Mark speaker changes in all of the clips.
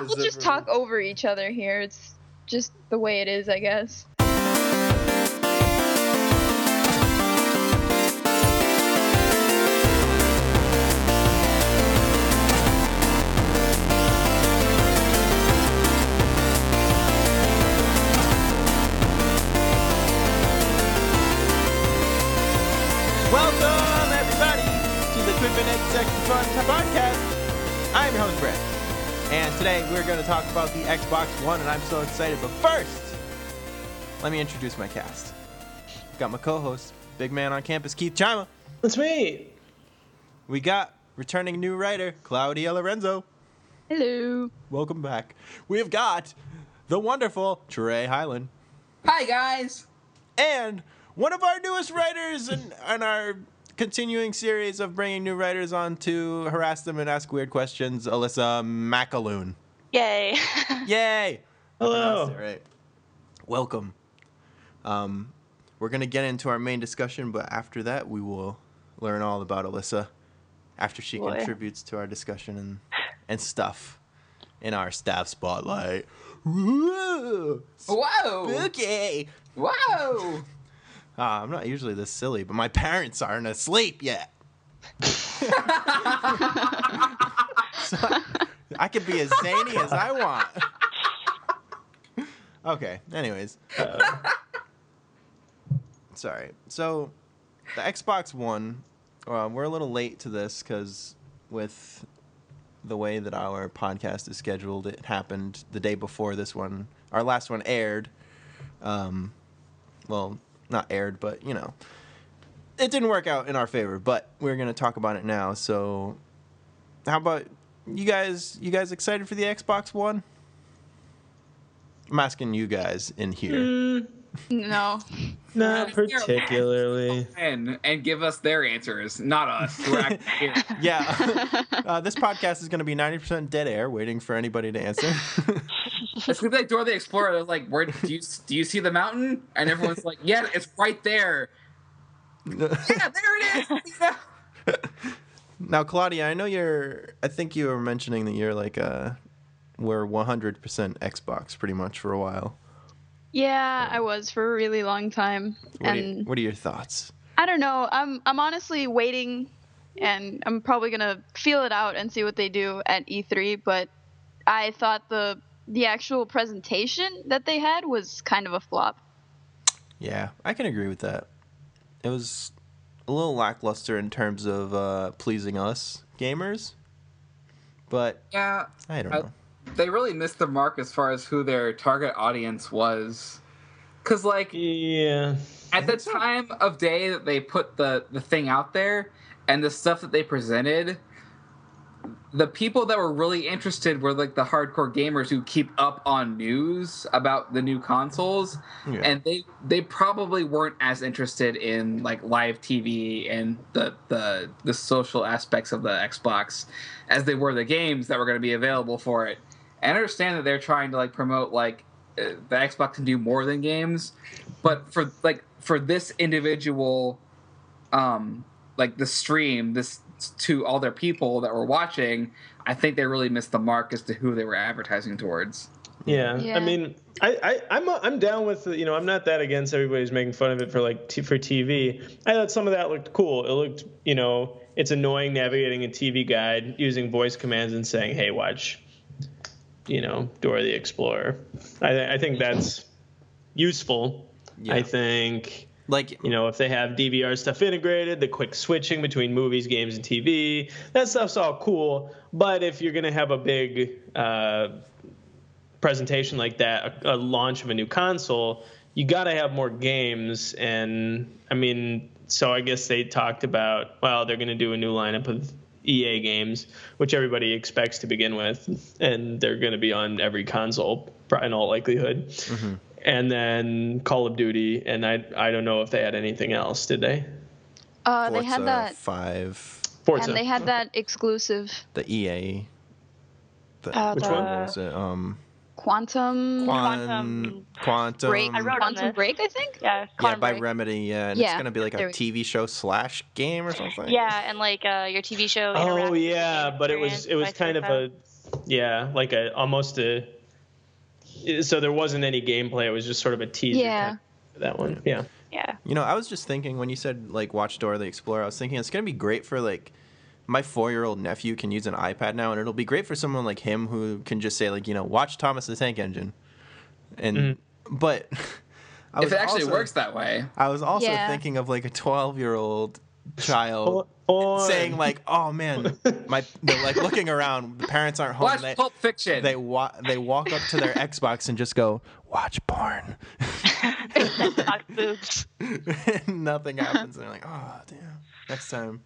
Speaker 1: People just talk over each other here. It's just the way it is, I guess.
Speaker 2: We're going to talk about the Xbox One, and I'm so excited. But first, let me introduce my cast. Got my co host, big man on campus, Keith Chima.
Speaker 3: That's me.
Speaker 2: We got returning new writer, Claudia Lorenzo.
Speaker 1: Hello.
Speaker 2: Welcome back. We've got the wonderful Trey Highland.
Speaker 4: Hi guys.
Speaker 2: and one of our newest writers in, in our continuing series of bringing new writers on to harass them and ask weird questions, Alyssa McAloon.
Speaker 5: Yay.
Speaker 2: Yay!
Speaker 3: Hello.
Speaker 2: Pronounced it right. Welcome. Um, we're gonna get into our main discussion, but after that, we will learn all about Alyssa after she
Speaker 5: Boy.
Speaker 2: contributes to our discussion and and stuff in our staff spotlight. Woo!
Speaker 4: Whoa.
Speaker 2: Spooky.
Speaker 4: Whoa.
Speaker 2: Ah, I'm not usually this silly, but my parents aren't asleep yet. so I can be as zany as I want. okay, anyways. Sorry. So, the Xbox One, uh, we're a little late to this because with the way that our podcast is scheduled, it happened the day before this one. Our last one aired. Um, well, not aired, but you know, it didn't work out in our favor. But we're gonna talk about it now. So, how about you guys? You guys excited for the Xbox One? I'm asking you guys in here.
Speaker 3: Mm,
Speaker 1: No.
Speaker 3: not particularly.
Speaker 4: And and give us their answers, not us. We're actually here.
Speaker 2: Yeah, uh, this podcast is gonna be 90% dead air, waiting for anybody to answer.
Speaker 4: It's gonna be like Dora the Explorer. They're like, where do you do you see the mountain? And everyone's like, yeah, it's right there. Yeah, there it is.
Speaker 2: Now, Claudia, I know you're. I think you were mentioning that you're like uh, we're 100% Xbox pretty much for a while.
Speaker 1: yeah, I was for a really long time.
Speaker 2: What, are, you-
Speaker 1: and
Speaker 2: what are your thoughts?
Speaker 1: I don't know. I'm I'm honestly waiting and I'm probably going to feel it out and see what they do at E3, but I thought the the actual presentation that they had was kind of a flop.
Speaker 2: Yeah, I can agree with that. It was a little lackluster in terms of uh, pleasing us gamers, but
Speaker 4: Yeah.
Speaker 2: I don't
Speaker 4: I-
Speaker 2: know.
Speaker 4: They really missed the mark as far as who their target audience was. Cause like
Speaker 3: Yeah.
Speaker 4: at the time of day that they put the the thing out there and the stuff that they presented the people that were really interested were like the hardcore gamers who keep up on news about the new consoles
Speaker 2: Yeah.
Speaker 4: and they they probably weren't as interested in like live TV and the the the social aspects of the Xbox as they were the games that were going to be available for it. And I understand that they're trying to like promote like uh, the Xbox can do more than games, but for like for this individual um like the stream this to all their people that were watching, I think they really missed the mark as to who they were advertising towards.
Speaker 3: Yeah.
Speaker 1: Yeah.
Speaker 3: I mean, I, I I'm uh, I'm down with you know I'm not that against everybody's making fun of it for like t- for TV. I thought some of that looked cool. It looked you know it's annoying navigating a TV guide using voice commands and saying hey watch you know Dora the Explorer. I th- I think that's useful.
Speaker 2: Yeah.
Speaker 3: I think
Speaker 2: like
Speaker 3: you know, if they have DVR stuff integrated, the quick switching between movies, games, and TV, that stuff's all cool. But if you're going to have a big uh, presentation like that, a, a launch of a new console, you got to have more games. And I mean, so I guess they talked about, well, they're going to do a new lineup of EA games, which everybody expects to begin with, and they're going to be on every console in all likelihood. And then Call of Duty, and I I don't know if they had anything else, did they?
Speaker 1: Uh, they had that
Speaker 2: five,
Speaker 3: Forza.
Speaker 1: and they had that exclusive
Speaker 2: the EA. The,
Speaker 5: Uh,
Speaker 3: Which
Speaker 5: the
Speaker 3: one?
Speaker 2: was it? Um,
Speaker 1: Quantum
Speaker 5: Quantum
Speaker 2: Quantum.
Speaker 1: Break.
Speaker 5: I wrote on
Speaker 1: Quantum
Speaker 5: this.
Speaker 1: Break, I think.
Speaker 5: Yeah,
Speaker 2: Yeah, by
Speaker 5: Break.
Speaker 2: Remedy. Yeah, and it's gonna be like a TV show slash game or something.
Speaker 5: Yeah, and like uh, your TV show.
Speaker 3: Oh yeah, but it was it was kind of a Yeah, like a almost a. So there wasn't any gameplay. It was just sort of a teaser.
Speaker 1: Yeah.
Speaker 3: kind of for that one. Yeah.
Speaker 5: Yeah.
Speaker 2: You know, I was just thinking when you said like watch Dora the Explorer, I was thinking it's gonna be great for like my four year old nephew can use an iPad now, and it'll be great for someone like him who can just say like you know watch Thomas the Tank Engine, and mm-hmm. but I
Speaker 4: if it actually
Speaker 2: also-
Speaker 4: works that way.
Speaker 2: I was also
Speaker 1: Yeah.
Speaker 2: thinking of like a twelve year old child
Speaker 3: Porn.
Speaker 2: saying like, "Oh man, my they're like looking around. The parents aren't home.
Speaker 4: Watch
Speaker 2: They
Speaker 4: Pulp Fiction.
Speaker 2: they wa- they walk up to their Xbox and just go watch porn."
Speaker 5: Xbox boobs.
Speaker 2: and nothing happens. And they're like, "Oh damn, next time."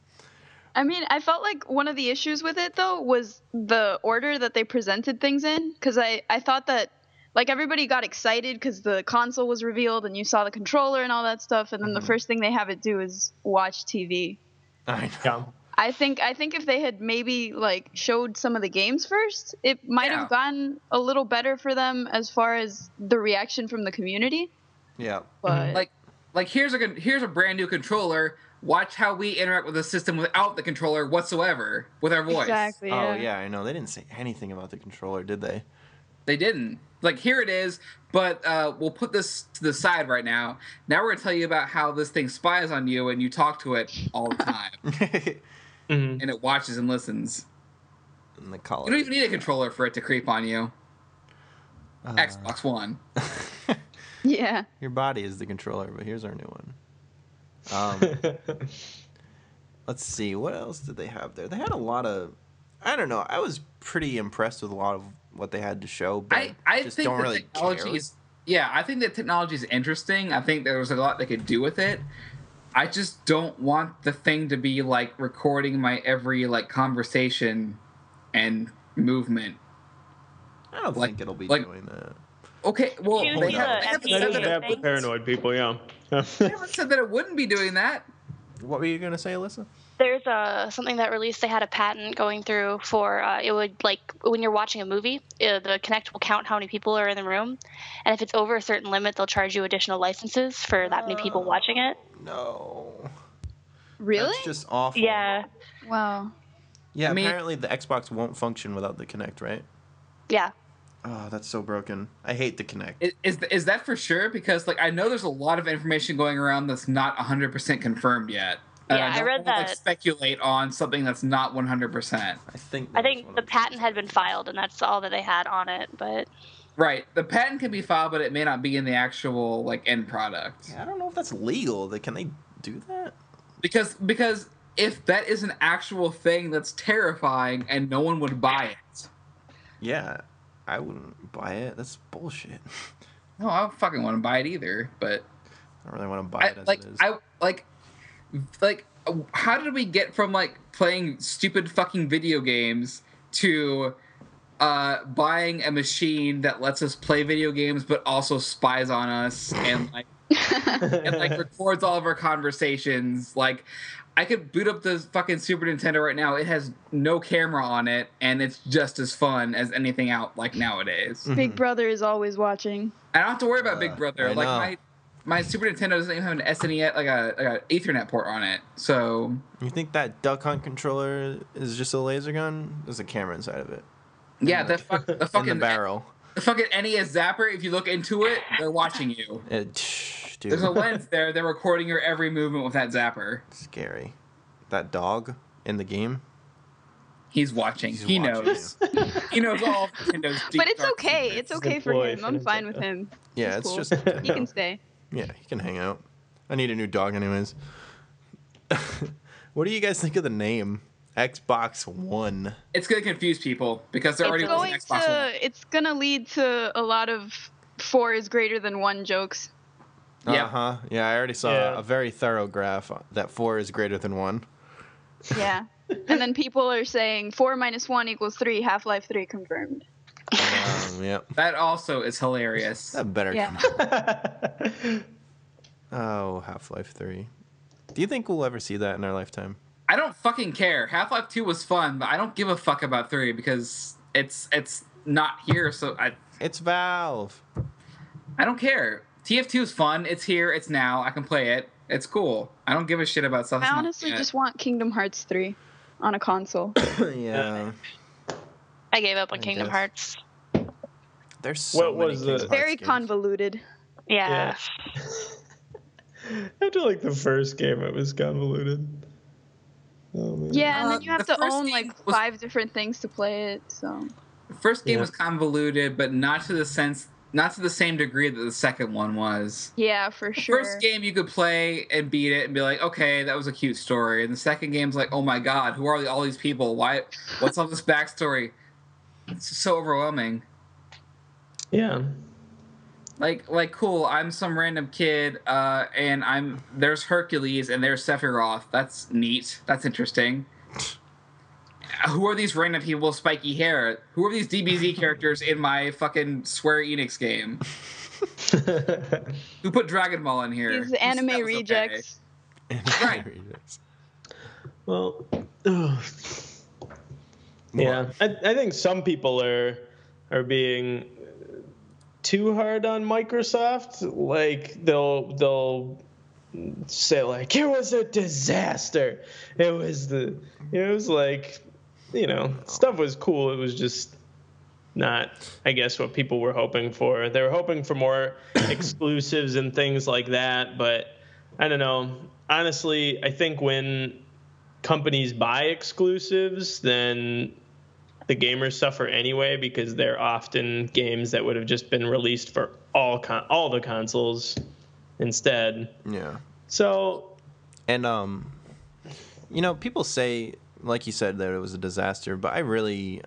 Speaker 1: I mean, I felt like one of the issues with it though was the order that they presented things in because I I thought that like everybody got excited because the console was revealed and you saw the controller and all that stuff, and then the mm-hmm. first thing they have it do is watch TV.
Speaker 2: I know.
Speaker 1: I think I think if they had maybe like showed some of the games first, it might
Speaker 4: Yeah.
Speaker 1: have gone a little better for them as far as the reaction from the community.
Speaker 2: Yeah.
Speaker 1: But mm-hmm.
Speaker 4: like like here's a con- here's a brand new controller. Watch how we interact with the system without the controller whatsoever with our voice.
Speaker 1: exactly.
Speaker 2: Oh
Speaker 1: yeah.
Speaker 2: yeah, I know. They didn't say anything about the controller, did they?
Speaker 4: They didn't. Like here it is, but uh, we'll put this to the side right now. Now we're gonna tell you about how this thing spies on you and you talk to it all the time,
Speaker 3: Mhm.
Speaker 4: and it watches and listens.
Speaker 2: In the collar.
Speaker 4: You don't even need a controller for it to creep on you.
Speaker 2: Uh,
Speaker 4: Xbox One.
Speaker 1: Yeah.
Speaker 2: Your body is the controller, but here's our new one. Um, let's see, what else did they have there? They had a lot of. I don't know. I was pretty impressed with a lot of what they had to show, but
Speaker 4: I, I
Speaker 2: just
Speaker 4: think
Speaker 2: don't really
Speaker 4: technology
Speaker 2: care.
Speaker 4: is yeah, I think the technology is interesting. I think there was a lot they could do with it. I just don't want the thing to be like recording my every like conversation and movement.
Speaker 2: I don't
Speaker 4: like-
Speaker 2: think it'll be
Speaker 4: like-
Speaker 2: doing that.
Speaker 4: Okay, well,
Speaker 5: Choose
Speaker 4: they haven't, they haven't said that
Speaker 3: bad
Speaker 4: it,
Speaker 3: for paranoid people. Yeah.
Speaker 4: they haven't said that it wouldn't be doing that.
Speaker 2: What were you gonna say, Alyssa?
Speaker 5: There's uh, something that released. They had a patent going through for uh, it would like when you're watching a movie, uh, the Kinect will count how many people are in the room, and if it's over a certain limit, they'll charge you additional licenses for that many people watching it.
Speaker 2: No.
Speaker 1: Really?
Speaker 2: That's just awful.
Speaker 5: Yeah,
Speaker 1: Wow.
Speaker 2: Yeah.
Speaker 4: I mean-
Speaker 2: apparently the Xbox won't function without the Kinect, right?
Speaker 5: yeah.
Speaker 2: Oh, that's so broken. I hate the Kinect.
Speaker 4: Is, is is that for sure? Because like I know there's a lot of information going around that's not 100% confirmed yet. And
Speaker 5: Yeah, I
Speaker 4: don't
Speaker 5: read
Speaker 4: wanna, Like
Speaker 5: that-
Speaker 4: speculate on something that's not 100%.
Speaker 2: I think.
Speaker 5: I think the patent had been filed, and that's all that they had on it. But
Speaker 4: Right. The patent can be filed, but it may not be in the actual like end product.
Speaker 2: Yeah, I don't know if that's legal. They- Can they do that?
Speaker 4: Because because if that is an actual thing that's terrifying and no one would buy it.
Speaker 2: Yeah, I wouldn't buy it. That's bullshit.
Speaker 4: No, I don't fucking want to buy it either, but
Speaker 2: I don't really want to buy
Speaker 4: I,
Speaker 2: it as
Speaker 4: like
Speaker 2: it is.
Speaker 4: I like like how did we get from like playing stupid fucking video games to uh buying a machine that lets us play video games but also spies on us and like and like records all of our conversations like I could boot up the fucking Super Nintendo right now. It has no camera on it, and it's just as fun as anything out like nowadays.
Speaker 2: Mm-hmm.
Speaker 1: Big Brother is always watching.
Speaker 4: I don't have to worry about
Speaker 2: Uh,
Speaker 4: Big Brother.
Speaker 2: I
Speaker 4: Like
Speaker 2: know.
Speaker 4: my my Super Nintendo doesn't even have an SNES like a like a Ethernet port on it. So
Speaker 2: you think that Duck Hunt controller is just a laser gun? There's a camera inside of it.
Speaker 4: yeah, the fuck the
Speaker 2: In the
Speaker 4: fucking
Speaker 2: barrel.
Speaker 4: the fucking NES Zapper. If you look into it, they're watching you.
Speaker 2: It, shh, dude.
Speaker 4: There's a lens there. They're recording your every movement with that Zapper.
Speaker 2: Scary. That dog in the game.
Speaker 4: He's watching.
Speaker 2: He's
Speaker 4: he
Speaker 2: watching
Speaker 4: knows. he knows all Nintendo's deep
Speaker 1: But it's okay.
Speaker 4: secrets.
Speaker 1: It's okay for him. I'm fine with him.
Speaker 2: Yeah,
Speaker 1: He's
Speaker 2: it's
Speaker 1: cool.
Speaker 2: just.
Speaker 1: He can stay.
Speaker 2: Yeah, he can hang out. I need a new dog, anyways. what do you guys think of the name Xbox One?
Speaker 4: It's gonna confuse people because they're already
Speaker 1: It's
Speaker 4: using
Speaker 1: going
Speaker 4: Xbox One.
Speaker 1: It's gonna lead to a lot of four is greater than one jokes.
Speaker 4: Yeah.
Speaker 2: Uh huh. Yeah, I already saw
Speaker 3: Yeah.
Speaker 2: a very thorough graph that four is greater than one.
Speaker 1: Yeah. and then people are saying four minus one equals three. Half Life Three confirmed.
Speaker 2: Um, yep.
Speaker 4: That also is hilarious.
Speaker 2: That better.
Speaker 1: Yeah.
Speaker 2: come- Oh, Half Life Three. Do you think we'll ever see that in our lifetime?
Speaker 4: I don't fucking care. Half Life Two was fun, but I don't give a fuck about three because it's it's not here. So I
Speaker 2: It's Valve.
Speaker 4: I don't care. TF2 is fun. It's here. It's now. I can play it. It's cool. I don't give a shit about stuff.
Speaker 1: I honestly just want Kingdom Hearts Three on a console.
Speaker 2: yeah.
Speaker 5: I gave up on
Speaker 2: I
Speaker 5: Kingdom
Speaker 2: guess.
Speaker 5: Hearts.
Speaker 2: There's so
Speaker 3: What
Speaker 2: many
Speaker 3: was the-
Speaker 2: Hearts
Speaker 1: Very
Speaker 2: games.
Speaker 1: convoluted.
Speaker 5: Yeah.
Speaker 3: After like the first game, it was convoluted. Oh.
Speaker 1: Yeah, and
Speaker 4: Uh,
Speaker 1: then you have
Speaker 4: the
Speaker 1: to own like
Speaker 4: was-
Speaker 1: five different things to play it. So
Speaker 4: The first game
Speaker 3: Yeah.
Speaker 4: was convoluted, but not to the sense, not to the same degree that the second one was.
Speaker 1: yeah, for
Speaker 4: The
Speaker 1: sure.
Speaker 4: First game you could play and beat it and be like, okay, that was a cute story. And the second game's like, oh my god, who are all these people? Why? What's all this backstory? It's so overwhelming.
Speaker 3: Yeah.
Speaker 4: Like, like, cool. I'm some random kid, uh, and I'm there's Hercules and there's Sephiroth. That's neat. That's interesting. Who are these random people with spiky hair? Who are these DBZ characters in my fucking Square Enix game? Who put Dragon Ball in here?
Speaker 1: These
Speaker 4: Who said
Speaker 1: anime
Speaker 4: that was okay?
Speaker 1: rejects.
Speaker 4: Right.
Speaker 3: well, ugh. Yeah. I, I think some people are are being too hard on Microsoft. Like they'll they'll say like it was a disaster. It was the it was like you know stuff was cool. It was just not I guess what people were hoping for. They were hoping for more exclusives and things like that, but I don't know. Honestly, I think when companies buy exclusives, then the gamers suffer anyway because they're often games that would have just been released for all con- all the consoles instead.
Speaker 2: Yeah.
Speaker 3: So
Speaker 2: And um, you know, people say, like you said, that it was a disaster, but I really,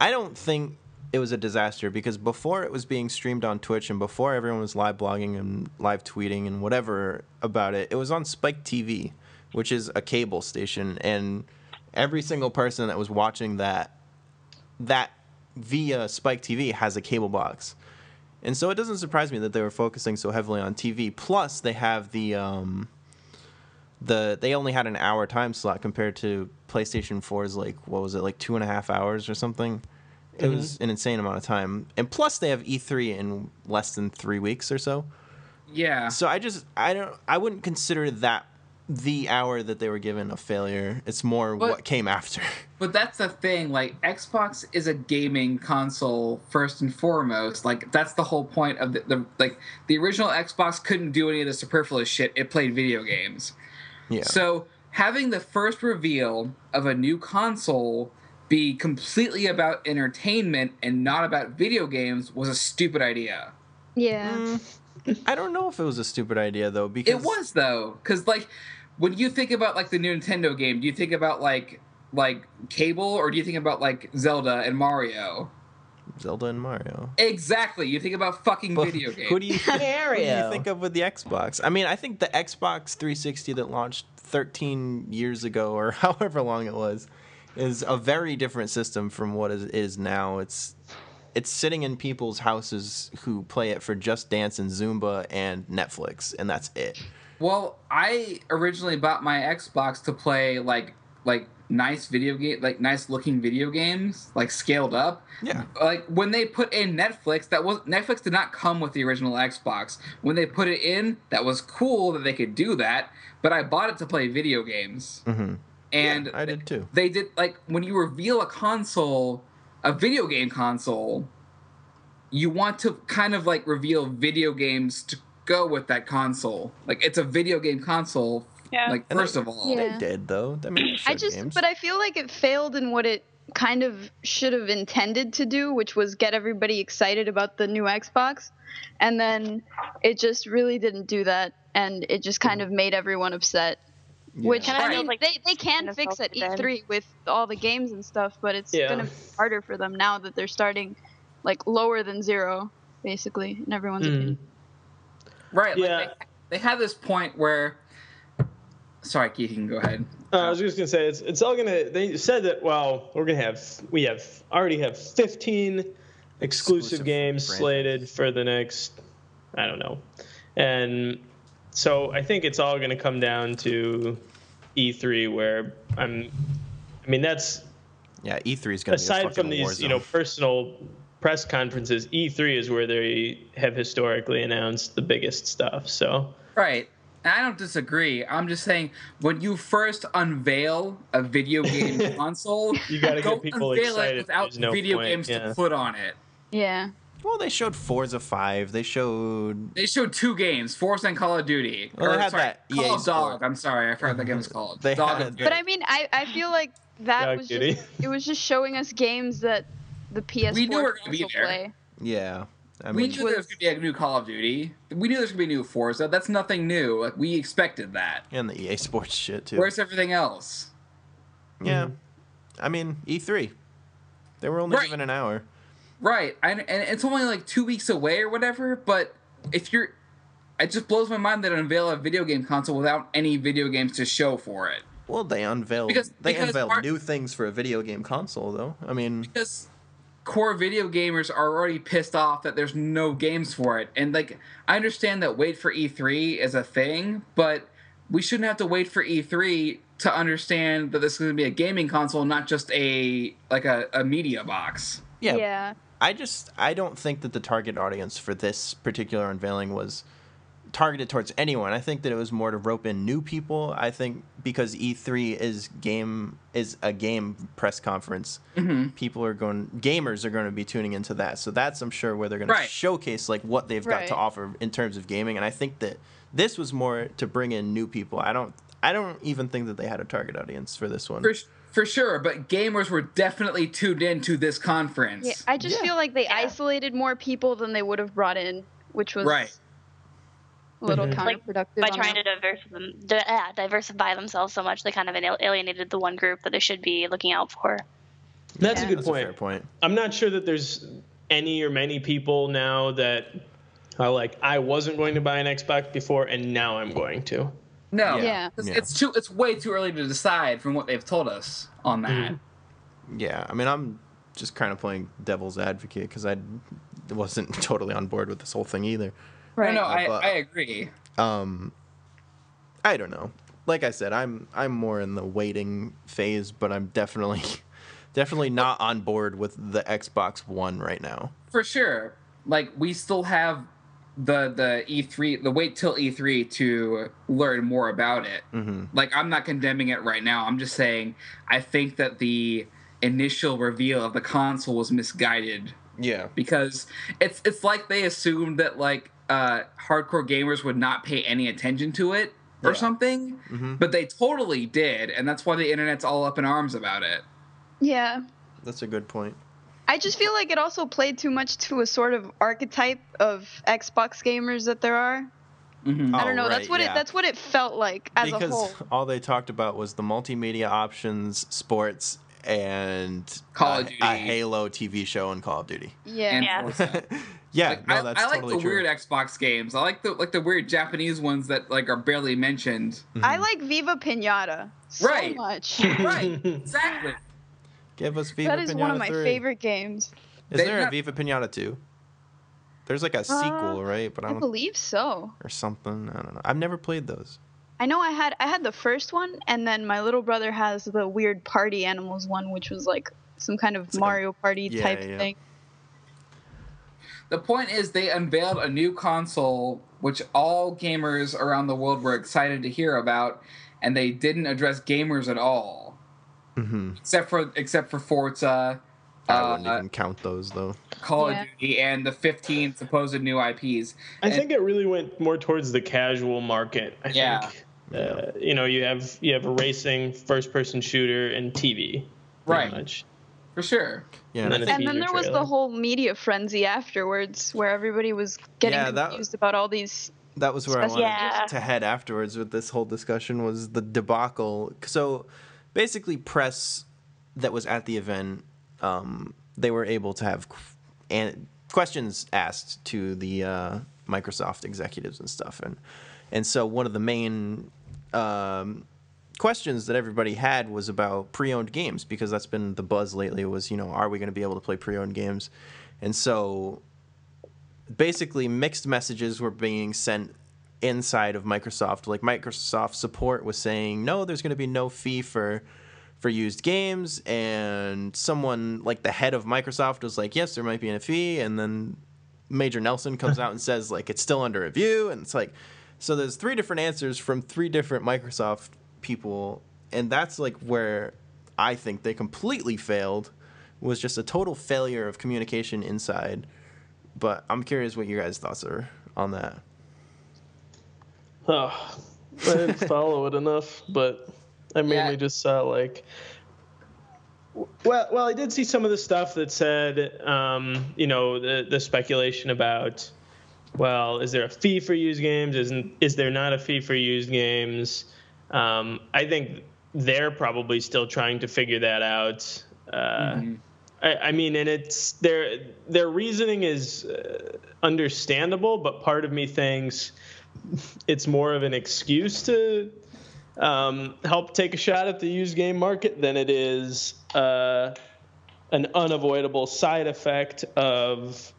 Speaker 2: I don't think it was a disaster because before it was being streamed on Twitch and before everyone was live blogging and live tweeting and whatever about it, it was on Spike TV, which is a cable station, and every single person that was watching that, that via Spike TV has a cable box. And so it doesn't surprise me that they were focusing so heavily on TV. Plus, they have the um, the they only had an hour time slot compared to PlayStation 4's like what was it like two and a half hours or something. It was an insane amount of time, and plus they have E3 in less than three weeks or so.
Speaker 4: Yeah.
Speaker 2: So I just I don't I wouldn't consider that the hour that they were given a failure. It's more
Speaker 4: But-
Speaker 2: what came after.
Speaker 4: But that's the thing. Like Xbox is a gaming console first and foremost. Like that's the whole point of the, the like the original Xbox couldn't do any of the superfluous shit. It played video games.
Speaker 2: yeah.
Speaker 4: So having the first reveal of a new console be completely about entertainment and not about video games was a stupid idea.
Speaker 1: Yeah. Mm.
Speaker 2: I don't know if it was a stupid idea though because
Speaker 4: It was though, because like when you think about like the new Nintendo game, do you think about like like cable or do you think about like Zelda and Mario?
Speaker 2: Zelda and Mario.
Speaker 4: Exactly. You think about fucking
Speaker 2: But
Speaker 4: video games.
Speaker 2: Who do you who do you think of with the Xbox? I mean, I think the Xbox 360 that launched 13 years ago or however long it was is a very different system from what it is now. It's it's sitting in people's houses who play it for Just Dance and Zumba and Netflix, and that's it.
Speaker 4: Well, I originally bought my Xbox to play like like nice video game like nice looking video games, like scaled up.
Speaker 2: Yeah.
Speaker 4: Like when they put in Netflix, that was Netflix did not come with the original Xbox. When they put it in, that was cool that they could do that, but I bought it to play video games.
Speaker 2: hmm
Speaker 4: And
Speaker 2: I did too.
Speaker 4: they did like when you reveal a console, a video game console, you want to kind of like reveal video games to go with that console. Like it's a video game console.
Speaker 5: Yeah.
Speaker 4: Like
Speaker 2: And
Speaker 4: first
Speaker 2: they-
Speaker 4: of all,
Speaker 1: Yeah.
Speaker 2: They did though. I mean,
Speaker 1: I just,
Speaker 2: games.
Speaker 1: but I feel like it failed in what it kind of should have intended to do, which was get everybody excited about the new Xbox. And then it just really didn't do that. And it just kind of made everyone upset.
Speaker 2: Yeah.
Speaker 1: Which, I mean,
Speaker 5: like
Speaker 1: they, they can fix at
Speaker 5: it
Speaker 1: E3 with all the games and stuff, but it's
Speaker 3: Yeah.
Speaker 1: going to be harder for them now that they're starting like lower than zero, basically, in everyone's
Speaker 3: Mm.
Speaker 1: opinion.
Speaker 4: Right?
Speaker 3: Yeah.
Speaker 4: Like they, they had this point where. Sorry, Keith, you can go ahead.
Speaker 3: Uh, I was just gonna say it's it's all gonna. They said that well, we're gonna have we have already have 15 exclusive,
Speaker 2: Exclusive
Speaker 3: games
Speaker 2: franchises.
Speaker 3: slated for the next, I don't know, and so I think it's all gonna come down to E3 where I'm. I mean that's
Speaker 2: yeah, E3 is going to be a
Speaker 3: aside from
Speaker 2: war
Speaker 3: these you know personal press conferences. E3 is where they have historically announced the biggest stuff. So
Speaker 4: Right. I don't disagree. I'm just saying when you first unveil a video game console,
Speaker 3: You gotta get
Speaker 4: don't
Speaker 3: people
Speaker 4: unveil
Speaker 3: excited.
Speaker 4: it without
Speaker 3: There's no
Speaker 4: video
Speaker 3: point,
Speaker 4: games
Speaker 3: yeah.
Speaker 4: to put on it.
Speaker 1: Yeah.
Speaker 2: Well, they showed Forza Five. They showed
Speaker 4: They showed two games, Forza and Call of Duty.
Speaker 2: Well, they
Speaker 4: Or,
Speaker 2: had
Speaker 4: sorry,
Speaker 2: that
Speaker 4: Call
Speaker 2: EA
Speaker 4: of Dog.
Speaker 2: Sport.
Speaker 4: I'm sorry, I forgot that game was called.
Speaker 2: They
Speaker 4: Dog
Speaker 2: had-
Speaker 1: But I mean, I, I feel like that
Speaker 3: Dog
Speaker 1: was
Speaker 3: Kitty.
Speaker 1: just, it was just showing us games that the PS4
Speaker 4: We knew we were gonna be there.
Speaker 1: play.
Speaker 2: yeah. I mean,
Speaker 4: we
Speaker 2: mean,
Speaker 4: knew there was gonna be a new Call of Duty. We knew there was gonna be a new Forza. That's nothing new. Like we expected that.
Speaker 2: and the EA Sports shit too.
Speaker 4: Where's everything else?
Speaker 2: yeah. I mean, E3. They were only
Speaker 4: Right.
Speaker 2: given an hour.
Speaker 4: Right, and, and it's only like two weeks away or whatever. But if you're, it just blows my mind that unveil a video game console without any video games to show for it.
Speaker 2: Well, they unveiled
Speaker 4: Because-
Speaker 2: they
Speaker 4: because
Speaker 2: unveiled
Speaker 4: part-
Speaker 2: new things for a video game console, though. I mean,
Speaker 4: Because core video gamers are already pissed off that there's no games for it, and like I understand that wait for E3 is a thing, but we shouldn't have to wait for E3 to understand that this is going to be a gaming console, not just a like a, a media box.
Speaker 2: yeah,
Speaker 1: yeah.
Speaker 2: I just I don't think that the target audience for this particular unveiling was targeted towards anyone. I think that it was more to rope in new people. I think because E3 is game is a game press conference,
Speaker 4: Mm-hmm.
Speaker 2: people are going gamers are going to be tuning into that. So that's I'm sure where they're going
Speaker 4: Right.
Speaker 2: to showcase like what they've got to offer in terms of gaming. And I think that this was more to bring in new people. I don't I don't even think that they had a target audience for this one.
Speaker 4: For for sure, but gamers were definitely tuned into this conference.
Speaker 1: Yeah, I just
Speaker 2: Yeah.
Speaker 1: feel like they
Speaker 5: Yeah.
Speaker 1: isolated more people than they would have brought in, which was
Speaker 4: Right.
Speaker 1: A little
Speaker 3: Mhm.
Speaker 5: Like,
Speaker 1: counterproductive.
Speaker 5: by trying
Speaker 1: them.
Speaker 5: to diversify, them, di- yeah, diversify themselves so much, they kind of alienated the one group that they should be looking out for.
Speaker 3: That's
Speaker 1: Yeah.
Speaker 3: a good
Speaker 2: That's
Speaker 3: point.
Speaker 2: a fair point.
Speaker 3: I'm not sure that there's any or many people now that are like, I wasn't going to buy an Xbox before, and now I'm going to.
Speaker 4: No,
Speaker 1: Yeah.
Speaker 4: It's,
Speaker 2: Yeah.
Speaker 4: it's too. It's way too early to decide from what they've told us on that.
Speaker 2: Yeah, I mean, I'm just kind of playing devil's advocate because I wasn't totally on board with this whole thing either.
Speaker 1: Right.
Speaker 4: No, no, I,
Speaker 2: but-
Speaker 4: I agree.
Speaker 2: Um, I don't know. Like I said, I'm I'm more in the waiting phase, but I'm definitely definitely not on board with the Xbox One right now.
Speaker 4: For sure. Like we still have the the E3 the wait till E3 to learn more about it.
Speaker 2: hmm
Speaker 4: Like I'm not condemning it right now. I'm just saying I think that the initial reveal of the console was misguided
Speaker 2: Yeah.
Speaker 4: because it's it's like they assumed that like uh hardcore gamers would not pay any attention to it or
Speaker 2: Yeah.
Speaker 4: something,
Speaker 2: hmm
Speaker 4: but they totally did and that's why the internet's all up in arms about it.
Speaker 1: yeah.
Speaker 2: That's a good point.
Speaker 1: I just feel like it also played too much to a sort of archetype of Xbox gamers that there are.
Speaker 4: Mhm.
Speaker 1: I
Speaker 2: Oh,
Speaker 1: don't know. that's
Speaker 2: right,
Speaker 1: what
Speaker 2: yeah.
Speaker 1: it. That's what it felt like as
Speaker 2: because
Speaker 1: a whole.
Speaker 2: all they talked about was the multimedia options, sports, and
Speaker 4: Call of Duty.
Speaker 2: a Halo TV show and Call of Duty.
Speaker 1: Yeah.
Speaker 4: And
Speaker 5: Yeah.
Speaker 4: Forza.
Speaker 2: yeah,
Speaker 4: Like,
Speaker 2: no,
Speaker 4: I,
Speaker 2: that's
Speaker 4: I like
Speaker 2: totally
Speaker 4: the
Speaker 2: true.
Speaker 4: weird Xbox games. I like the like the weird Japanese ones that like are barely mentioned. Mm-hmm.
Speaker 1: I like Viva Pinata so
Speaker 4: Right.
Speaker 1: much.
Speaker 4: Right, exactly.
Speaker 2: Give us Viva Pinata.
Speaker 1: that is
Speaker 2: Pinata
Speaker 1: one of my
Speaker 2: 3.
Speaker 1: favorite games.
Speaker 2: Is
Speaker 4: They
Speaker 2: there a Viva Pinata 2? There's like a uh, sequel, right? But I
Speaker 1: I
Speaker 2: don't
Speaker 1: believe so.
Speaker 2: or something. I don't know. I've never played those.
Speaker 1: I know I had I had the first one, and then my little brother has the weird Party Animals one, which was like some kind of
Speaker 2: like a-
Speaker 1: Mario Party
Speaker 2: yeah,
Speaker 1: type
Speaker 2: yeah.
Speaker 1: thing.
Speaker 4: The point is, they unveiled a new console, which all gamers around the world were excited to hear about, and they didn't address gamers at all,
Speaker 2: hmm
Speaker 4: except for except for Forza,
Speaker 2: I wouldn't
Speaker 4: uh,
Speaker 2: even count those though.
Speaker 4: Call
Speaker 1: Yeah.
Speaker 4: of Duty, and the 15 supposed new IPs.
Speaker 3: I
Speaker 4: And-
Speaker 3: think it really went more towards the casual market. I
Speaker 4: Yeah.
Speaker 3: think. Uh, you know, you have you have a racing first-person shooter and TV, pretty
Speaker 4: Right.
Speaker 3: Much.
Speaker 4: For sure.
Speaker 2: Yeah,
Speaker 3: and
Speaker 2: and
Speaker 3: then
Speaker 1: And then
Speaker 3: teaser
Speaker 1: there was the whole media frenzy afterwards, where everybody was getting
Speaker 2: Yeah, that-
Speaker 1: confused about all these.
Speaker 2: that was where I wanted
Speaker 5: Yeah.
Speaker 2: to head afterwards with this whole discussion was the debacle. So basically, press that was at the event, um, they were able to have qu- an- questions asked to the uh, Microsoft executives and stuff, and and so one of the main um, questions that everybody had was about pre-owned games because that's been the buzz lately. Was you know, are we going to be able to play pre-owned games? And so basically mixed messages were being sent inside of Microsoft. Like Microsoft support was saying, no, there's going to be no fee for for used games, and someone like the head of Microsoft was like, yes, there might be a fee, and then Major Nelson comes out and says like it's still under review, and it's like. So there's three different answers from three different Microsoft people, and that's like where I think they completely failed. Was just a total failure of communication inside. But I'm curious what your guys' thoughts are on that.
Speaker 3: Oh, I didn't follow it enough, but I mainly
Speaker 4: Yeah.
Speaker 3: just saw like. Well, well, I did see some of the stuff that said, um, you know, the the speculation about, well, is there a fee for used games? Isn't is there not a fee for used games? Um, I think they're probably still trying to figure that out. Uh, I, I mean, and it's their their reasoning is uh, understandable, but part of me thinks it's more of an excuse to um, help take a shot at the used game market than it is uh, an unavoidable side effect of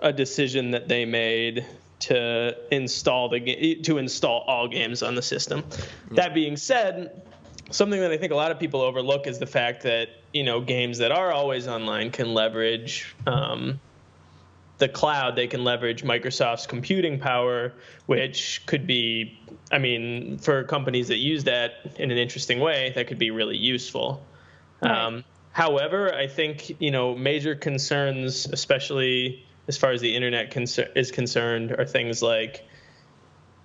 Speaker 3: a decision that they made to install the to install all games on the system. That being said, something that I think a lot of people overlook is the fact that you know games that are always online can leverage um, the cloud. They can leverage Microsoft's computing power, which could be, I mean, for companies that use that in an interesting way, that could be really useful. Um, however, I think you know major concerns, especially as far as the internet concer- is concerned, are things like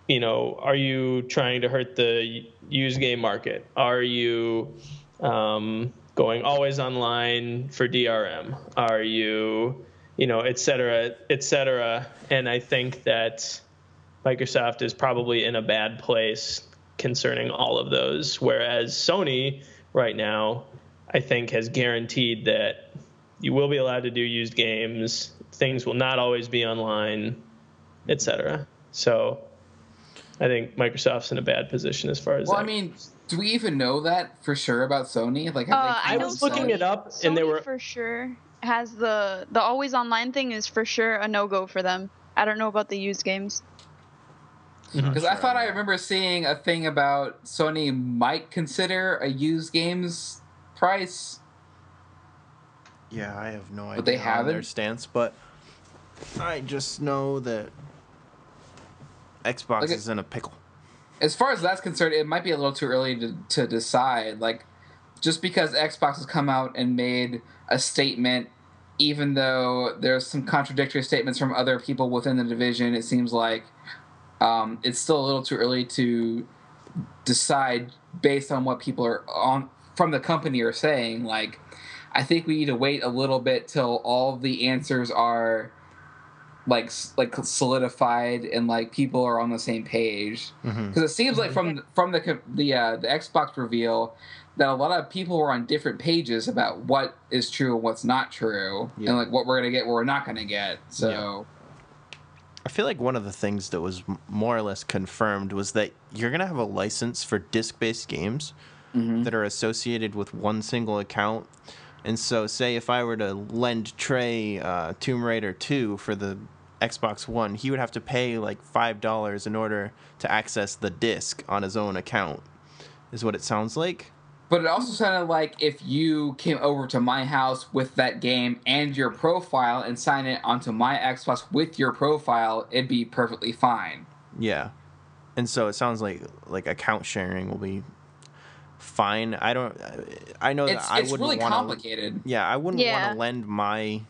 Speaker 3: you know, are you trying to hurt the used game market? Are you um, going always online for DRM? Are you, you know, et cetera, et cetera? And I think that Microsoft is probably in a bad place concerning all of those, whereas Sony right now, I think, has guaranteed that you will be allowed to do used games. Things will not always be online, et cetera. So I think Microsoft's in a bad position as far as
Speaker 4: Well,
Speaker 3: that.
Speaker 4: I mean, do we even know that for sure about Sony? Like,
Speaker 1: Uh, I
Speaker 3: I was looking
Speaker 1: Sony-
Speaker 3: it up, and there
Speaker 1: Sony
Speaker 3: were
Speaker 1: for sure has the the always online thing is for sure a no go for them. I don't know about the used games.
Speaker 4: Because I thought I remember seeing a thing about Sony might consider a used games price.
Speaker 2: Yeah, I have no idea
Speaker 4: But they
Speaker 2: on their stance, but I just know that Xbox
Speaker 4: Like it-
Speaker 2: is in a pickle.
Speaker 4: As far as that's concerned, it might be a little too early to, to decide. Like, just because Xbox has come out and made a statement, even though there's some contradictory statements from other people within the division, it seems like um, it's still a little too early to decide based on what people are on from the company are saying. Like, I think we need to wait a little bit till all the answers are like like solidified and like people are on the same page because it seems like from from the the uh, the Xbox reveal that a lot of people were on different pages about what is true and what's not true
Speaker 2: Yeah.
Speaker 4: and like what we're gonna get what we're not gonna get so
Speaker 2: Yeah. I feel like one of the things that was more or less confirmed was that you're going to have a license for disc based games
Speaker 4: Mhm.
Speaker 2: that are associated with one single account. And so, say if I were to lend Trey uh, Tomb Raider 2 for the Xbox One, he would have to pay like $5 in order to access the disc on his own account, is what it sounds like.
Speaker 4: but it also sounded like if you came over to my house with that game and your profile and signed it onto my Xbox with your profile it'd be perfectly fine
Speaker 2: Yeah. And so it sounds like like account sharing will be fine. I don't I know
Speaker 4: it's
Speaker 2: that I
Speaker 4: it's
Speaker 2: wouldn't
Speaker 4: really
Speaker 2: wanna,
Speaker 4: complicated
Speaker 2: Yeah, I wouldn't
Speaker 1: Yeah.
Speaker 2: want to lend my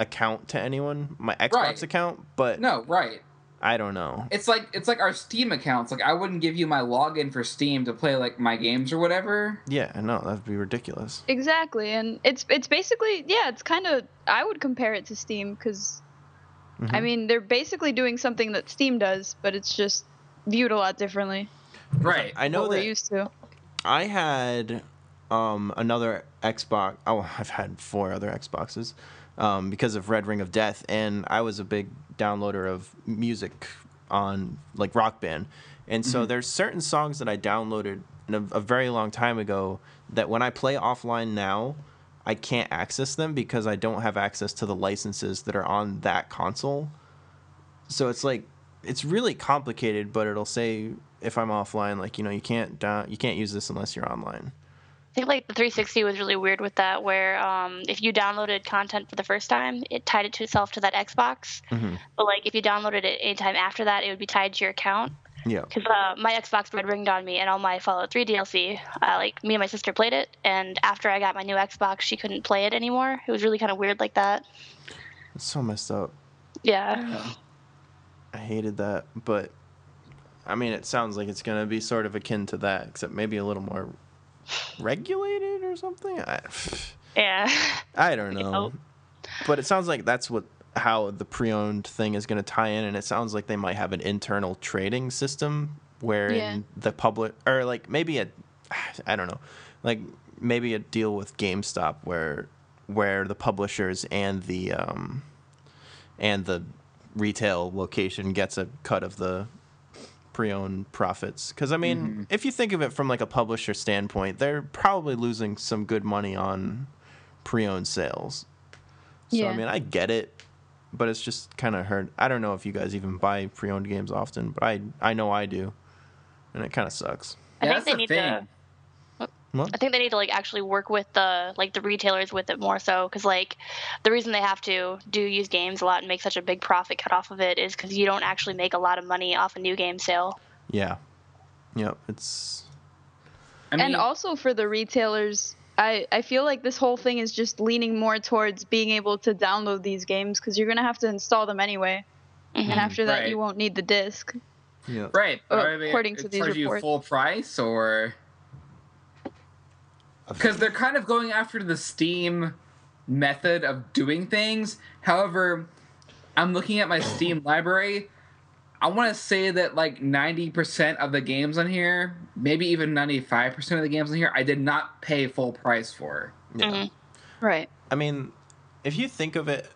Speaker 2: account to anyone, my Xbox
Speaker 4: Right.
Speaker 2: account, but
Speaker 4: no right
Speaker 2: I don't know.
Speaker 4: It's like it's like our Steam accounts. Like I wouldn't give you my login for Steam to play like my games or whatever.
Speaker 2: Yeah, no, that'd be ridiculous.
Speaker 1: Exactly, and it's it's basically yeah, it's kind of I would compare it to Steam because I
Speaker 2: Mhm.
Speaker 1: mean they're basically doing something that Steam does, but it's just viewed a lot differently.
Speaker 4: Right.
Speaker 2: I know
Speaker 1: what we're
Speaker 2: that
Speaker 1: used to.
Speaker 2: I had um, another Xbox. Oh, I've had four other Xboxes um, because of Red Ring of Death, and I was a big downloader of music on like Rock Band, and so there's certain songs that I downloaded in a, a very long time ago that when I play offline now, I can't access them because I don't have access to the licenses that are on that console. So it's like it's really complicated, but it'll say if I'm offline, like you know, you can't down, you can't use this unless you're online.
Speaker 5: I think like the 360 was really weird with that, where um, if you downloaded content for the first time, it tied it to itself to that Xbox.
Speaker 2: Mhm.
Speaker 5: But like if you downloaded it anytime after that, it would be tied to your account.
Speaker 2: Yeah.
Speaker 5: because uh, my Xbox red ringed on me and all my Fallout 3 DLC. Uh, like me and my sister played it, and after I got my new Xbox, she couldn't play it anymore. It was really kind of weird like that.
Speaker 2: It's so messed up.
Speaker 5: Yeah.
Speaker 2: I hated that, but I mean, it sounds like it's gonna be sort of akin to that, except maybe a little more regulated or something. I,
Speaker 5: Yeah.
Speaker 2: I don't know, but it sounds like that's what how the pre-owned thing is gonna tie in, and it sounds like they might have an internal trading system wherein
Speaker 1: Yeah.
Speaker 2: the public or like maybe a I don't know, like maybe a deal with GameStop where where the publishers and the um and the retail location gets a cut of the pre-owned profits. Because i mean mm-hmm. if you think of it from like a publisher standpoint they're probably losing some good money on pre-owned sales. So i mean i get it but it's just kind of hurt i don't know if you guys even buy pre-owned games often but i i know i do and it kind of sucks
Speaker 5: I
Speaker 4: Yeah,
Speaker 5: think they
Speaker 4: that's
Speaker 5: need
Speaker 4: the
Speaker 5: to.
Speaker 4: Thing.
Speaker 2: What?
Speaker 5: I think they need to like actually work with the like the retailers with it more so because like the reason they have to do used games a lot and make such a big profit cut off of it is because you don't actually make a lot of money off a new game sale.
Speaker 2: yeah yep it's
Speaker 4: I mean,
Speaker 1: and also for the retailers, I, I feel like this whole thing is just leaning more towards being able to download these games because you're going to have to install them anyway. And after that,
Speaker 4: Right.
Speaker 1: you won't need the disc.
Speaker 2: yeah
Speaker 4: right.
Speaker 1: uh,
Speaker 4: I mean,
Speaker 1: according to
Speaker 4: it
Speaker 1: these
Speaker 4: charge you full price or because they're kind of going after the Steam method of doing things. However, I'm looking at my Steam library. I want to say that like 90% of the games on here, maybe even 95% of the games on here, I did not pay full price for.
Speaker 2: yeah mm-hmm.
Speaker 1: Right.
Speaker 2: I mean, if you think of it,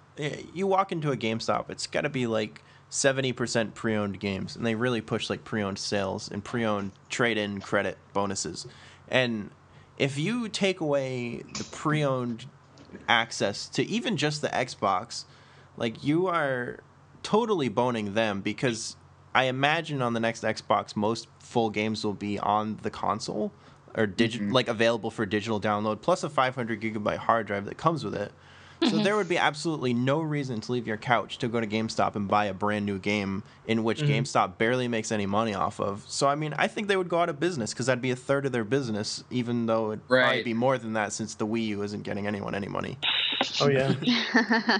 Speaker 2: you walk into a GameStop, it's got to be like 70% pre owned games. And they really push like pre owned sales and pre owned trade in credit bonuses. And if you take away the pre owned access to even just the Xbox, like you are totally boning them because I imagine on the next Xbox, most full games will be on the console or digi- mm-hmm. like available for digital download, plus a 500 gigabyte hard drive that comes with it. So there would be absolutely no reason to leave your couch to go to GameStop and buy a brand new game in which mm-hmm. GameStop barely makes any money off of. So I mean, I think they would go out of business because that'd be a third of their business, even though it'd probably be more than that since the Wii U isn't getting anyone any money.
Speaker 3: Oh yeah.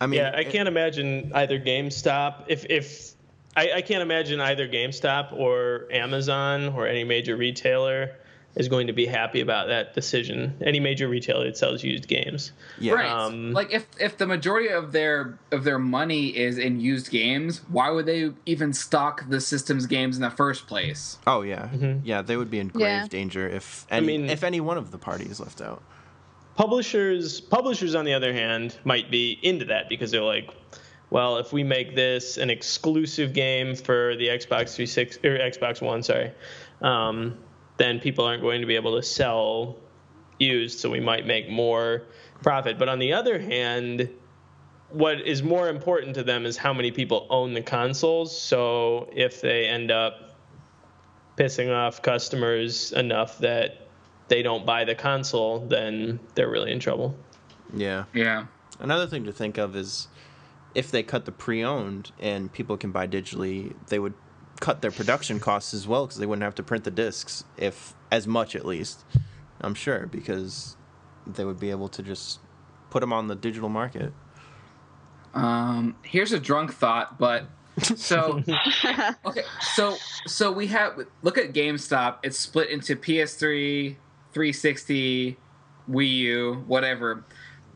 Speaker 2: I mean,
Speaker 3: yeah, I
Speaker 2: it-
Speaker 3: can't imagine either GameStop if if I, I can't imagine either GameStop or Amazon or any major retailer is going to be happy about that decision. Any major retailer that sells used games.
Speaker 2: yeah.
Speaker 4: Right.
Speaker 3: Um,
Speaker 4: like if if the majority of their of their money is in used games, why would they even stock the systems games in the first place?
Speaker 2: Oh yeah,
Speaker 3: Mhm.
Speaker 2: yeah. They would be in grave
Speaker 1: Yeah.
Speaker 2: danger if any, I
Speaker 3: mean-
Speaker 2: if any one of the parties left out.
Speaker 3: Publishers publishers on the other hand might be into that because they're like, well, if we make this an exclusive game for the Xbox 360 or Xbox One, sorry, um, then people aren't going to be able to sell used, so we might make more profit. But on the other hand, what is more important to them is how many people own the consoles. So if they end up pissing off customers enough that they don't buy the console, then they're really in trouble.
Speaker 2: Yeah.
Speaker 4: Yeah.
Speaker 2: Another thing to think of is if they cut the pre-owned and people can buy digitally, they would cut their production costs as well because they wouldn't have to print the discs if as much at least. I'm sure because they would be able to just put them on the digital market.
Speaker 4: Um, here's a drunk thought, but so okay, so so we have look at GameStop. It's split into PS3, 360, Wii U, whatever.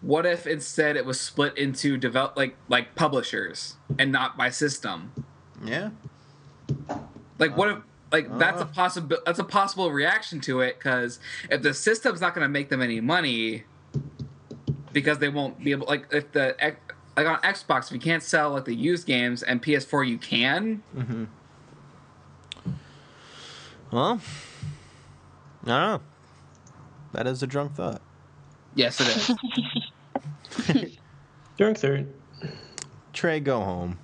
Speaker 4: What if instead it was split into develop like like publishers and not by system?
Speaker 2: Yeah.
Speaker 4: Like what if like that's a
Speaker 2: uh.
Speaker 4: possible that's a possible reaction to it because if the system's not going to make them any money because they won't be able like if the X- like on Xbox if you can't sell like the used games and PS4 you can
Speaker 2: Mm-hmm. Well, I don't know. That is a drunk thought.
Speaker 4: yes it is
Speaker 3: Drunk third.
Speaker 2: Trey, go home.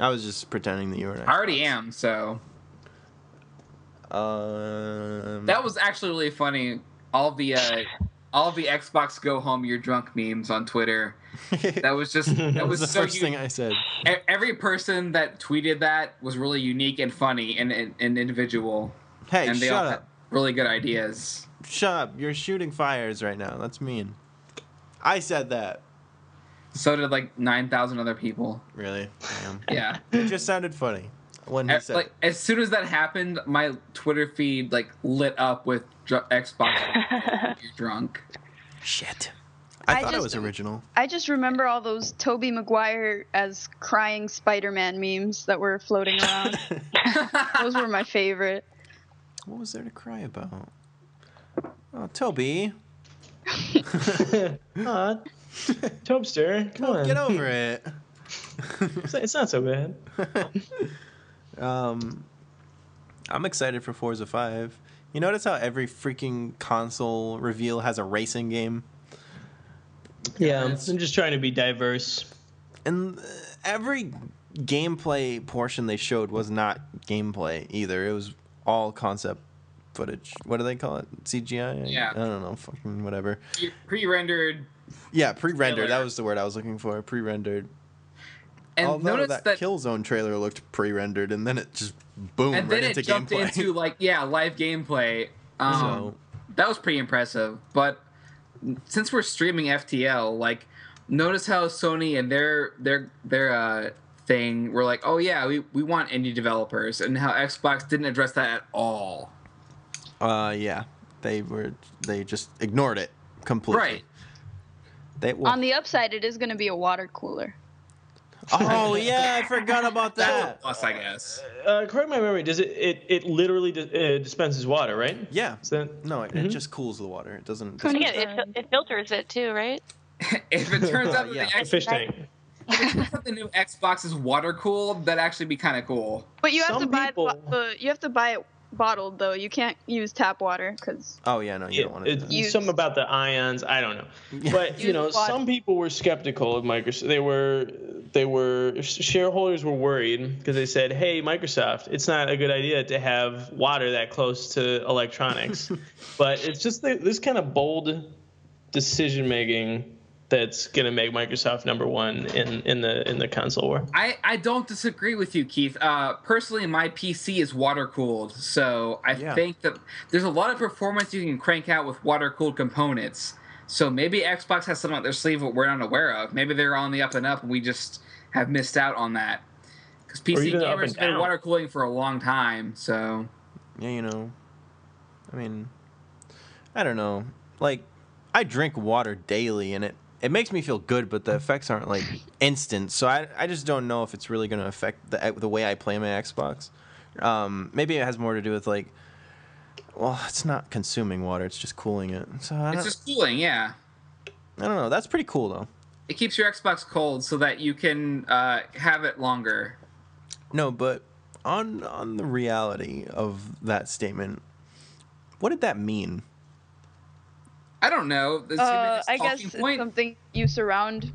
Speaker 2: I was just pretending that you were. An
Speaker 4: I already am so
Speaker 2: Um,
Speaker 4: that was actually really funny all the uh all the Xbox Go Home You're Drunk memes on Twitter. That was just that
Speaker 2: that
Speaker 4: was,
Speaker 2: was the
Speaker 4: so
Speaker 2: first
Speaker 4: u-
Speaker 2: thing I said.
Speaker 4: every person that tweeted that was really unique and funny and and, and individual,
Speaker 2: Hey,
Speaker 4: and they
Speaker 2: shut
Speaker 4: all
Speaker 2: up.
Speaker 4: had really good ideas.
Speaker 2: Shut up. You're shooting fires right now. That's mean. I said that.
Speaker 4: So did like nine thousand other people.
Speaker 2: Really? Damn.
Speaker 4: Yeah.
Speaker 2: it just sounded funny when he
Speaker 4: Eh,
Speaker 2: said
Speaker 4: like as soon as that happened, my Twitter feed like lit up with dr- Xbox. You're drunk.
Speaker 2: shit. I,
Speaker 1: I
Speaker 2: thought it was original.
Speaker 1: I just remember all those Tobey Maguire as crying Spider-Man memes that were floating around. those were my favorite.
Speaker 2: what was there to cry about? Oh, Toby.
Speaker 3: Aw, Tobster, come on.
Speaker 2: Get over it.
Speaker 3: It's, it's not so bad.
Speaker 2: um, I'm excited for Forza 5. You notice how every freaking console reveal has a racing game?
Speaker 3: Yeah, I'm just trying to be diverse.
Speaker 2: And uh, every gameplay portion they showed was not gameplay either. It was all concept footage. What do they call it? CGI?
Speaker 4: Yeah.
Speaker 2: I don't know. Fucking whatever.
Speaker 4: Pre-rendered.
Speaker 2: Yeah, pre-rendered. That was the word I was looking for. Pre-rendered.
Speaker 4: And
Speaker 2: Although
Speaker 4: notice
Speaker 2: that,
Speaker 4: that,
Speaker 2: Killzone trailer looked pre-rendered, and then it just boom
Speaker 4: and
Speaker 2: right
Speaker 4: then
Speaker 2: into
Speaker 4: it jumped
Speaker 2: gameplay.
Speaker 4: into like yeah, live gameplay. Um,
Speaker 2: so
Speaker 4: that was pretty impressive. But since we're streaming FTL, like, notice how Sony and their their their uh, thing were like, oh yeah, we, we want indie developers, and how Xbox didn't address that at all.
Speaker 2: uh, yeah, they were they just ignored it completely.
Speaker 4: Right.
Speaker 2: They well,
Speaker 1: On the upside, it is going to be a water cooler.
Speaker 2: oh yeah, I forgot about that.
Speaker 4: plus, I guess.
Speaker 3: Uh, correct my memory. Does it? It, it literally di- uh, dispenses water, right?
Speaker 2: Yeah.
Speaker 3: Is that?
Speaker 2: No, it, it
Speaker 3: Mhm.
Speaker 2: just cools the water. It doesn't.
Speaker 1: Couldn't
Speaker 5: Yeah, it, fil- it filters it too, right?
Speaker 4: if it turns out that
Speaker 2: Yeah.
Speaker 4: the,
Speaker 3: A
Speaker 4: X-
Speaker 3: fish tank.
Speaker 4: if it turns out the new Xbox is water cooled, that'd actually be kind of cool.
Speaker 1: But you have
Speaker 3: Some
Speaker 1: to buy
Speaker 3: people-
Speaker 1: the, the you have to buy it bottled though. You can't use tap water because
Speaker 2: Oh yeah, no, you
Speaker 3: Yeah,
Speaker 2: don't want to.
Speaker 3: it's
Speaker 1: Use-
Speaker 3: something about the ions. I don't know, but you know,
Speaker 1: water.
Speaker 3: some people were skeptical of Microsoft. They were, they were shareholders were worried because they said, "Hey, Microsoft, it's not a good idea to have water that close to electronics." but it's just th- this kind of bold decision making that's going to make Microsoft number one in in the in the console war.
Speaker 4: I, I don't disagree with you, Keith. Uh, personally, my PC is water cooled, so I
Speaker 2: Yeah.
Speaker 4: think that there's a lot of performance you can crank out with water cooled components. So maybe Xbox has something up their sleeve that we're not aware of. Maybe they're on the up and up, and we just have missed out on that. Because PC gamers have been water cooling for a long time, so
Speaker 2: yeah, you know. I mean, I don't know. Like, I drink water daily, and it it makes me feel good, but the effects aren't like instant. So I I just don't know if it's really going to affect the the way I play my Xbox. Um, maybe it has more to do with like. Well, it's not consuming water; it's just cooling it. So I
Speaker 4: it's just cooling. Yeah,
Speaker 2: I don't know. That's pretty cool, though.
Speaker 4: it keeps your Xbox cold so that you can uh, have it longer.
Speaker 2: No, but on on the reality of that statement, what did that mean?
Speaker 4: I don't know.
Speaker 1: Uh, I guess it's
Speaker 4: point.
Speaker 1: something you surround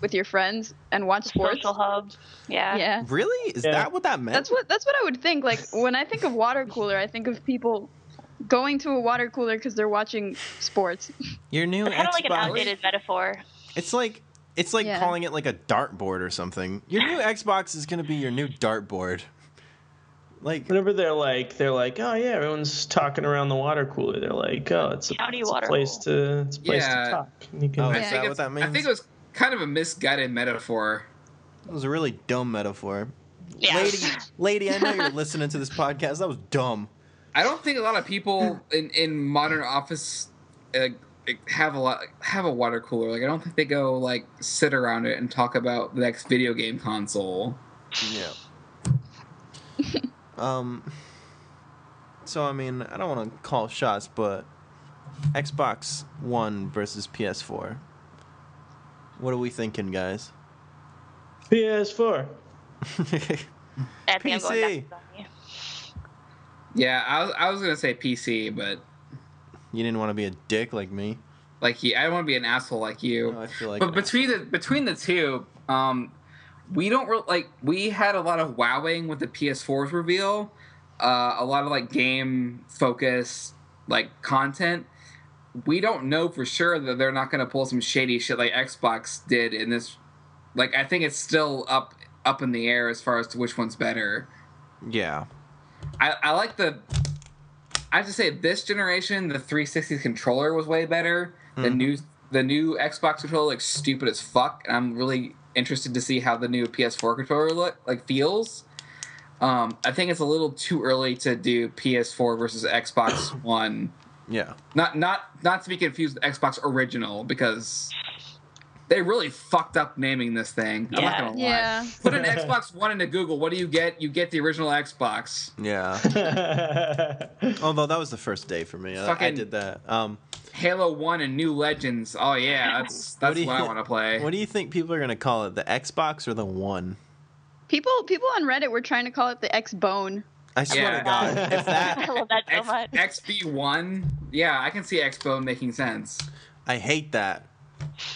Speaker 1: with your friends and watch sports.
Speaker 5: Social hub. Yeah.
Speaker 1: Yeah,
Speaker 2: Really? Is
Speaker 3: Yeah.
Speaker 2: that what that meant?
Speaker 1: that's what that's what I would think. Like when I think of water cooler, I think of people going to a water cooler because they're watching sports.
Speaker 2: Your new
Speaker 5: It's kind of like an
Speaker 2: Xbox.
Speaker 5: outdated metaphor.
Speaker 2: It's like it's like
Speaker 1: Yeah.
Speaker 2: calling it like a dartboard or something. Your new Xbox is gonna be your new dartboard. Like
Speaker 3: Whenever they're like, they're like, oh yeah, everyone's talking around the water cooler. They're like, oh, it's a,
Speaker 5: County
Speaker 3: it's a place
Speaker 5: hole.
Speaker 3: to, it's a place
Speaker 4: Yeah.
Speaker 3: to talk. You can,
Speaker 2: Oh,
Speaker 4: I
Speaker 2: is
Speaker 4: think
Speaker 2: that what
Speaker 4: it's-
Speaker 2: that
Speaker 4: I think it was kind of a misguided metaphor.
Speaker 2: that was a really dumb metaphor.
Speaker 5: Yeah.
Speaker 2: Lady, lady, I know you're listening to this podcast. That was dumb.
Speaker 4: I don't think a lot of people in, in modern office uh, have a lot have a water cooler. Like I don't think they go like sit around it and talk about the next video game console.
Speaker 2: Yeah. um. So I mean, I don't want to call shots, but Xbox One versus PS4. What are we thinking, guys?
Speaker 3: PS4.
Speaker 5: I think I'm going
Speaker 2: PC.
Speaker 5: back to Sony.
Speaker 4: Yeah, I was, I was gonna say PC, but
Speaker 2: You didn't want to be a dick like me.
Speaker 4: like he, I don't want to be an asshole like you.
Speaker 2: No, I feel like.
Speaker 4: but
Speaker 2: an
Speaker 4: between the between the two, um, we don't re- like we had a lot of wowing with the PS4's reveal, uh, a lot of like game focus like content. we don't know for sure that they're not going to pull some shady shit like Xbox did in this. Like, I think it's still up up in the air as far as to which one's better.
Speaker 2: Yeah.
Speaker 4: I, I like the. I have to say, this generation, the 360 controller was way better. The
Speaker 2: Hmm.
Speaker 4: new the new Xbox controller looks stupid as fuck, and I'm really interested to see how the new PS4 controller look like feels. Um, I think it's a little too early to do PS4 versus Xbox One.
Speaker 2: Yeah.
Speaker 4: Not not not to be confused with Xbox Original because they really fucked up naming this thing. I'm not
Speaker 5: Yeah.
Speaker 4: gonna lie.
Speaker 1: Yeah.
Speaker 4: Put an Xbox One into Google. What do you get? You get the original Xbox.
Speaker 2: Yeah. Although that was the first day for me. I- I did that. Um,
Speaker 4: Halo One and New Legends. Oh yeah, that's that's
Speaker 2: do
Speaker 4: what,
Speaker 2: you-
Speaker 4: I want to play.
Speaker 2: what do you think people are gonna call it? The Xbox or the One?
Speaker 1: People people on Reddit were trying to call it the X Bone.
Speaker 2: I swear
Speaker 4: Yeah.
Speaker 2: to God, if
Speaker 5: I love that so
Speaker 4: X,
Speaker 5: much.
Speaker 4: XB One. Yeah, I can see Expo making sense.
Speaker 2: I hate that.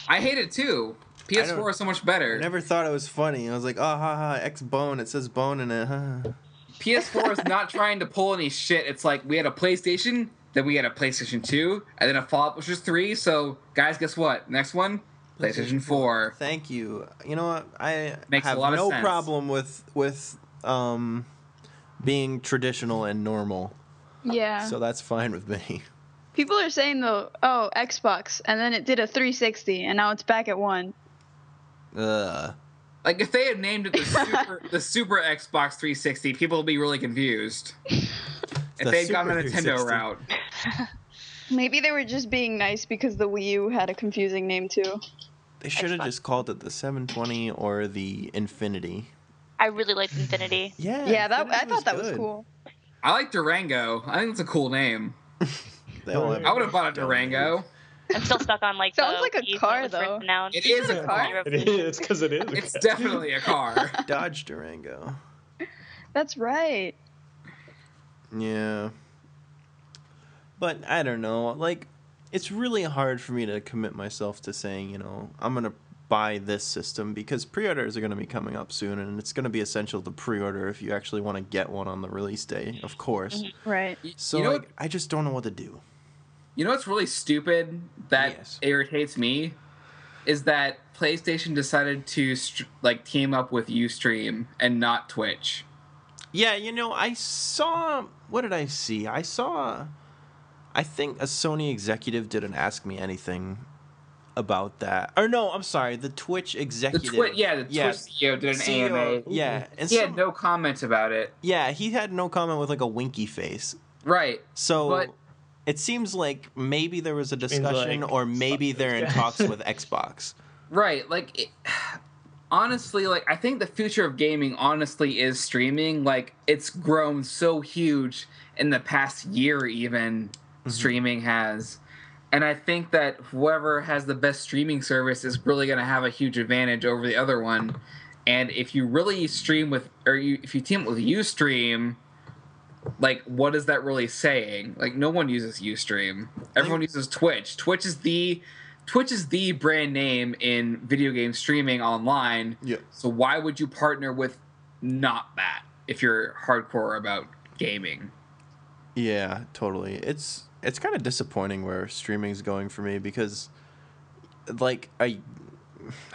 Speaker 4: I hate it too. PS4 is so much better.
Speaker 2: I
Speaker 4: better.
Speaker 2: never thought it was funny. I was like, oh, ha ha, X Bone. It says bone in it. Huh.
Speaker 4: PS4 is not trying to pull any shit. It's like we had a PlayStation, then we had a PlayStation 2, and then a follow-up which was 3. So, guys, guess what? Next one, PlayStation 4.
Speaker 2: Thank you. You know what? I
Speaker 4: Makes a
Speaker 2: have
Speaker 4: lot
Speaker 2: no problem with with um being traditional and normal.
Speaker 1: Yeah.
Speaker 2: So that's fine with me.
Speaker 1: People are saying though, oh Xbox, and then it did a 360, and now it's back at one.
Speaker 2: Ugh.
Speaker 4: Like if they had named it the Super, the Super Xbox 360, people would be really confused. if
Speaker 2: The
Speaker 4: they'd gone the Nintendo
Speaker 2: 360.
Speaker 4: route.
Speaker 1: Maybe they were just being nice because the Wii U had a confusing name too.
Speaker 2: They should have just called it the 720 or the Infinity.
Speaker 5: I really liked Infinity.
Speaker 2: Yeah.
Speaker 1: Yeah, that
Speaker 2: Infinity
Speaker 1: I thought that was cool.
Speaker 4: I like Durango. I think it's a cool name.
Speaker 2: They all have
Speaker 4: I would have bought a Durango.
Speaker 5: I'm still stuck on like
Speaker 1: Sounds
Speaker 5: the
Speaker 1: like a
Speaker 5: Wii
Speaker 1: car,
Speaker 5: it was first
Speaker 1: though.
Speaker 5: announced.
Speaker 4: It is a car.
Speaker 3: it is because it is. a
Speaker 4: It's
Speaker 3: car.
Speaker 4: definitely a car.
Speaker 2: Dodge Durango.
Speaker 1: That's right.
Speaker 2: Yeah. But I don't know. Like, it's really hard for me to commit myself to saying, you know, I'm going to buy this system because pre orders are going to be coming up soon and it's going to be essential to pre order if you actually want to get one on the release day, of course. Mm-hmm.
Speaker 1: Right.
Speaker 2: So,
Speaker 4: you know,
Speaker 2: like, I just don't know what to do.
Speaker 4: you know what's really stupid that
Speaker 2: Yes.
Speaker 4: irritates me is that PlayStation decided to str- like team up with UStream and not Twitch.
Speaker 2: Yeah, you know, I saw. What did I see? I saw. I think a Sony executive did an Ask Me Anything about that. Or no, I'm sorry, the Twitch executive.
Speaker 4: The
Speaker 2: executive.
Speaker 4: Twitch, yeah, the Twitch
Speaker 2: Yeah.
Speaker 4: CEO did an
Speaker 2: CEO,
Speaker 4: AMA.
Speaker 2: Yeah, and
Speaker 4: He
Speaker 2: some-
Speaker 4: had no comment about it.
Speaker 2: Yeah, he had no comment with like a winky face.
Speaker 4: Right.
Speaker 2: So
Speaker 4: But-
Speaker 2: it seems like maybe there was a discussion,
Speaker 3: like,
Speaker 2: or maybe they're in talks with Xbox.
Speaker 4: Right. Like, it, honestly, like I think the future of gaming, honestly, is streaming. Like, it's grown so huge in the past year, even mm-hmm. streaming has. And I think that whoever has the best streaming service is really going to have a huge advantage over the other one. And if you really stream with, or you, if you team up with UStream, like, what is that really saying? Like, no one uses UStream. Everyone uses Twitch. Twitch is the Twitch is the brand name in video game streaming online.
Speaker 2: Yeah.
Speaker 4: So why would you partner with not that if you're hardcore about gaming?
Speaker 2: Yeah, totally. It's it's kind of disappointing where streaming's going for me because like I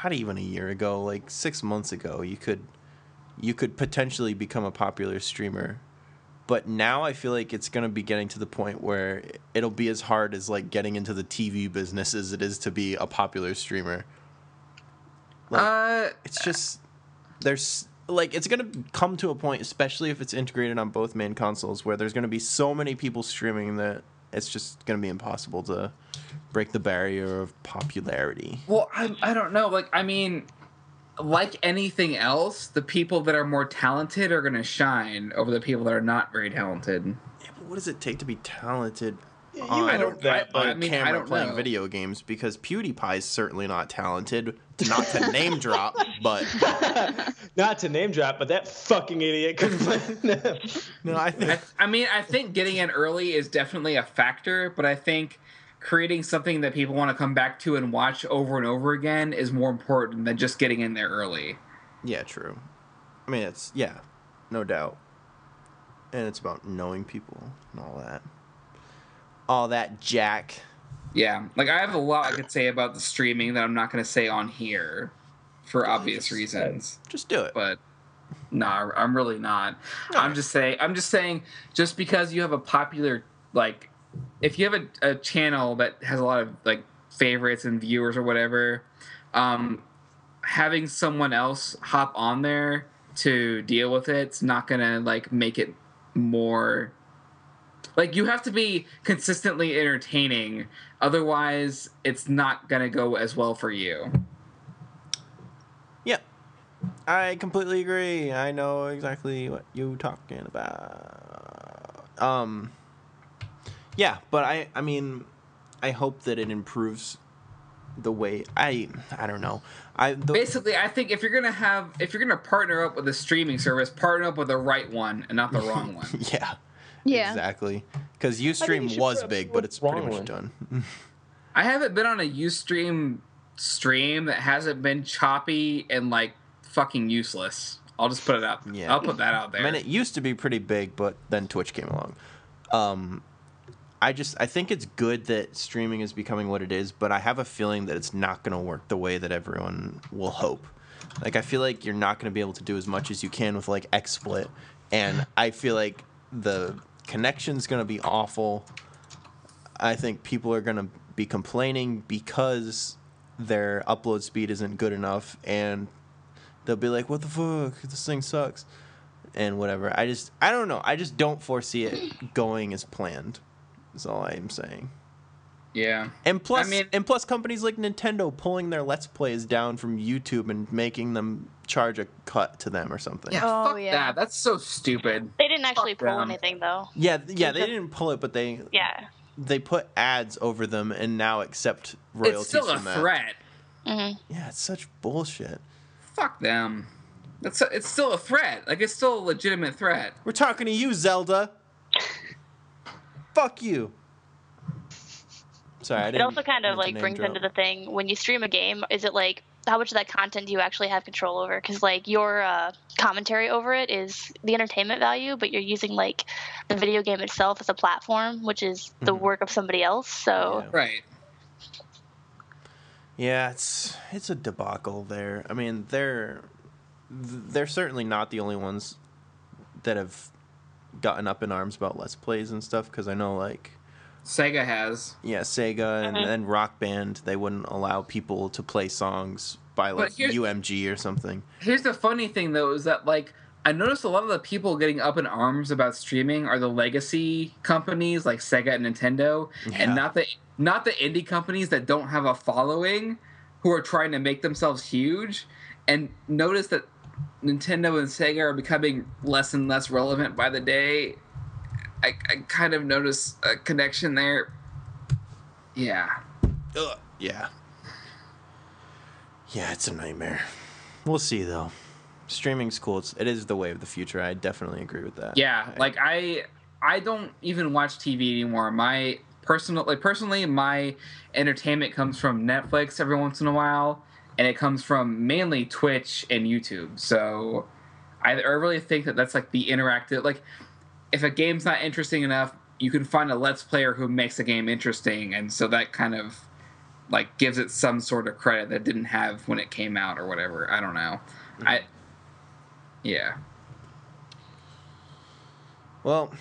Speaker 2: not even a year ago, like 6 months ago, you could you could potentially become a popular streamer. But now I feel like it's going to be getting to the point where it'll be as hard as like getting into the TV business as it is to be a popular streamer. Like,
Speaker 4: uh,
Speaker 2: it's just there's like it's gonna come to a point especially if it's integrated on both main consoles where there's gonna be so many people streaming that it's just gonna be impossible to break the barrier of popularity
Speaker 4: well, I, I don't know. Like, I mean, like anything else, the people that are more talented are going to shine over the people that are not very talented.
Speaker 2: yeah, but what does it take to be talented
Speaker 3: you
Speaker 2: on,
Speaker 3: I
Speaker 4: don't-
Speaker 3: that,
Speaker 4: I-
Speaker 2: on
Speaker 4: I mean, I
Speaker 2: camera
Speaker 4: don't
Speaker 2: playing
Speaker 4: know.
Speaker 2: video games because PewDiePie is certainly not talented not to name drop but
Speaker 3: Not to name drop, but that fucking idiot couldn't play.
Speaker 2: no I
Speaker 4: I,
Speaker 2: think
Speaker 4: I mean, I think getting in early is definitely a factor, but I think creating something that people want to come back to and watch over and over again is more important than just getting in there early.
Speaker 2: Yeah, true. I mean, it's yeah, no doubt, and it's about knowing people and all that. All that Jack.
Speaker 4: Yeah, like I have a lot I could say about the streaming that I'm not going to say on here for obvious reasons.
Speaker 2: Just do it.
Speaker 4: But no, I'm really not. I'm just saying. I'm just saying. Just because you have a popular like, if you have a, a channel that has a lot of like favorites and viewers or whatever, um, having someone else hop on there to deal with it's not gonna like make it more like you have to be consistently entertaining otherwise it's not gonna go as well for you
Speaker 2: Yeah. I completely agree. I know exactly what you're talking about. Um Yeah, but I I mean I hope that it improves the way I I don't know. I the,
Speaker 4: basically i think if you're gonna have if you're gonna partner up with a streaming service partner up with the right one and not the wrong one
Speaker 2: yeah.
Speaker 1: Yeah.
Speaker 2: Exactly. Cuz Ustream was big, but it's pretty much
Speaker 3: one.
Speaker 2: done.
Speaker 4: i haven't been on a ustream stream that hasn't been choppy and like fucking useless i'll just put it out
Speaker 2: Yeah.
Speaker 4: i'll put that out there
Speaker 2: I mean, it used to be pretty big, but then Twitch came along. Um, I just I think it's good that streaming is becoming what it is, but I have a feeling that it's not going to work the way that everyone will hope. Like I feel like you're not going to be able to do as much as you can with like XSplit, and I feel like the connection's going to be awful. I think people are going to be complaining because their upload speed isn't good enough, and they'll be like, "What the fuck? This thing sucks." and whatever. I just I don't know. I just don't foresee it going as planned. Is all I am saying.
Speaker 4: yeah
Speaker 2: And plus, I
Speaker 4: mean-
Speaker 2: and plus, companies like Nintendo pulling their Let's Plays down from YouTube and making them charge a cut to them or something.
Speaker 4: yeah
Speaker 1: Oh,
Speaker 4: fuck
Speaker 1: yeah.
Speaker 4: that that's so stupid
Speaker 5: They didn't actually
Speaker 4: Fuck
Speaker 5: pull
Speaker 4: them.
Speaker 5: anything though.
Speaker 2: yeah, yeah. They didn't pull it, but they
Speaker 5: Yeah.
Speaker 2: they put ads over them and now accept royalties
Speaker 4: it's still a
Speaker 2: from that.
Speaker 4: threat
Speaker 5: hmm
Speaker 2: Yeah, it's such bullshit.
Speaker 4: fuck them that's it's still a threat like it's still a legitimate threat
Speaker 2: We're talking to you, Zelda. Fuck you. Sorry, I
Speaker 5: It
Speaker 2: didn't.
Speaker 5: also kind of like brings
Speaker 2: drop.
Speaker 5: into the thing when you stream a game. Is it like how much of that content do you actually have control over? Because like your uh, commentary over it is the entertainment value, but you're using like the video game itself as a platform, which is the
Speaker 2: Mhm.
Speaker 5: work of somebody else. So
Speaker 2: Yeah.
Speaker 4: right
Speaker 2: Yeah, it's it's a debacle there. I mean, they're they're certainly not the only ones that have gotten up in arms about let's plays and stuff because I know like
Speaker 4: sega has
Speaker 2: yeah, Sega and
Speaker 5: uh-huh.
Speaker 2: then Rock Band they wouldn't allow people to play songs by like
Speaker 4: here's-
Speaker 2: UMG or something.
Speaker 4: Here's the funny thing though is that like I noticed a lot of the people getting up in arms about streaming are the legacy companies like Sega and Nintendo,
Speaker 2: Yeah.
Speaker 4: and not the not the indie companies that don't have a following who are trying to make themselves huge. And notice that Nintendo and Sega are becoming less and less relevant by the day. I, I kind of notice a connection there. Yeah.
Speaker 2: Ugh. Yeah. Yeah, it's a nightmare. We'll see though. Streaming's cool. It's, it is the way of the future. I definitely agree with that.
Speaker 4: Yeah, like I I don't even watch TV anymore. My personal like personally my entertainment comes from Netflix every once in a while and it comes from mainly Twitch and YouTube. So I, I really think that that's like the interactive like if a game's not interesting enough, you can find a let's player who makes the game interesting and so that kind of like gives it some sort of credit that it didn't have when it came out or whatever. I don't know. Mm-hmm. I yeah.
Speaker 2: Well,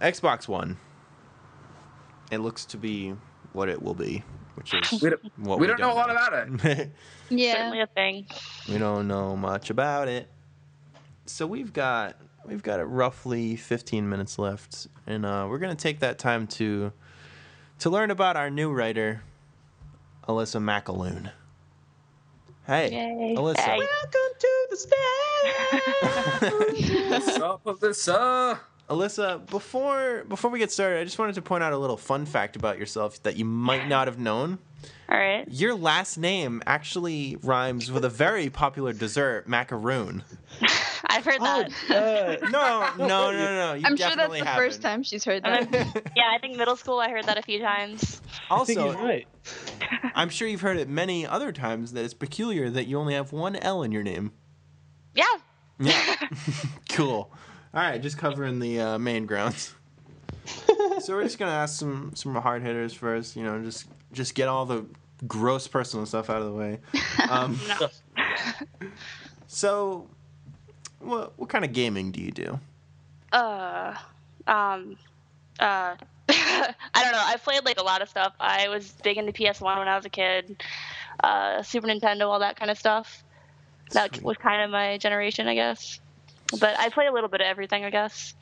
Speaker 2: Xbox One. It looks to be what it will be, which is
Speaker 4: We don't,
Speaker 2: what
Speaker 4: we don't know a lot about it.
Speaker 2: it.
Speaker 1: Yeah.
Speaker 5: certainly a thing.
Speaker 2: we don't know much about it. So we've got we've got roughly 15 minutes left, and uh, we're gonna take that time to to learn about our new writer, Alyssa McAloon. Hey,
Speaker 5: Yay.
Speaker 2: Alyssa.
Speaker 5: Hey.
Speaker 3: Welcome to the stage.
Speaker 4: What's up with this? Uh,
Speaker 2: Alyssa, before before we get started, I just wanted to point out a little fun fact about yourself that you might not have known.
Speaker 5: All right.
Speaker 2: Your last name actually rhymes with a very popular dessert, macaroon.
Speaker 5: I've heard that.
Speaker 3: Uh,
Speaker 2: No, no, no, no. You
Speaker 1: I'm sure that's the
Speaker 2: haven't.
Speaker 1: first time she's heard that.
Speaker 5: yeah, I think middle school I heard that a few times.
Speaker 3: I think he's
Speaker 2: also,
Speaker 3: right.
Speaker 2: I'm sure you've heard it many other times that it's peculiar that you only have one L in your name.
Speaker 5: Yeah.
Speaker 2: Yeah. cool. All right, just covering the uh, main grounds. so we're just gonna ask some some hard hitters first. You know, just just get all the gross personal stuff out of the way. Um,
Speaker 5: No.
Speaker 2: so, what what kind of gaming do you do?
Speaker 5: Uh, um, uh, I don't know. I played like a lot of stuff. I was big into PS1 when I was a kid. Uh, Super Nintendo, all that kind of stuff. That
Speaker 2: Sweet.
Speaker 5: was kind of my generation, I guess. But I play a little bit of everything, I guess.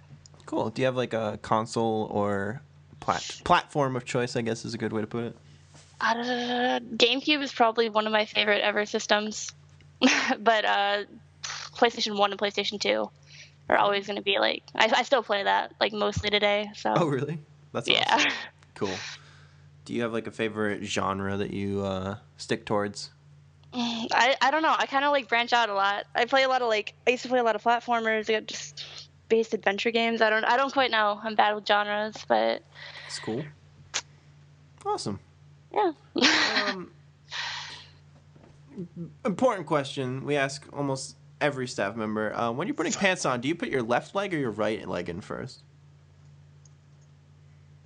Speaker 2: Cool. Do you have like a console or plat- platform of choice? I guess is a good way to put it.
Speaker 5: Uh, GameCube is probably one of my favorite ever systems, but uh, PlayStation One and PlayStation Two are always going to be like I, I still play that like mostly today. So
Speaker 2: Oh, really? That's
Speaker 5: yeah.
Speaker 2: awesome. Cool. Do you have like a favorite genre that you uh, stick towards?
Speaker 5: I, I don't know. I kind of like branch out a lot. I play a lot of like I used to play a lot of platformers, like, just based adventure games. I don't I don't quite know. I'm bad with genres, but
Speaker 2: It's cool. Awesome.
Speaker 5: yeah.
Speaker 2: Um, important question we ask almost every staff member. Uh, when you're putting pants on, do you put your left leg or your right leg in first?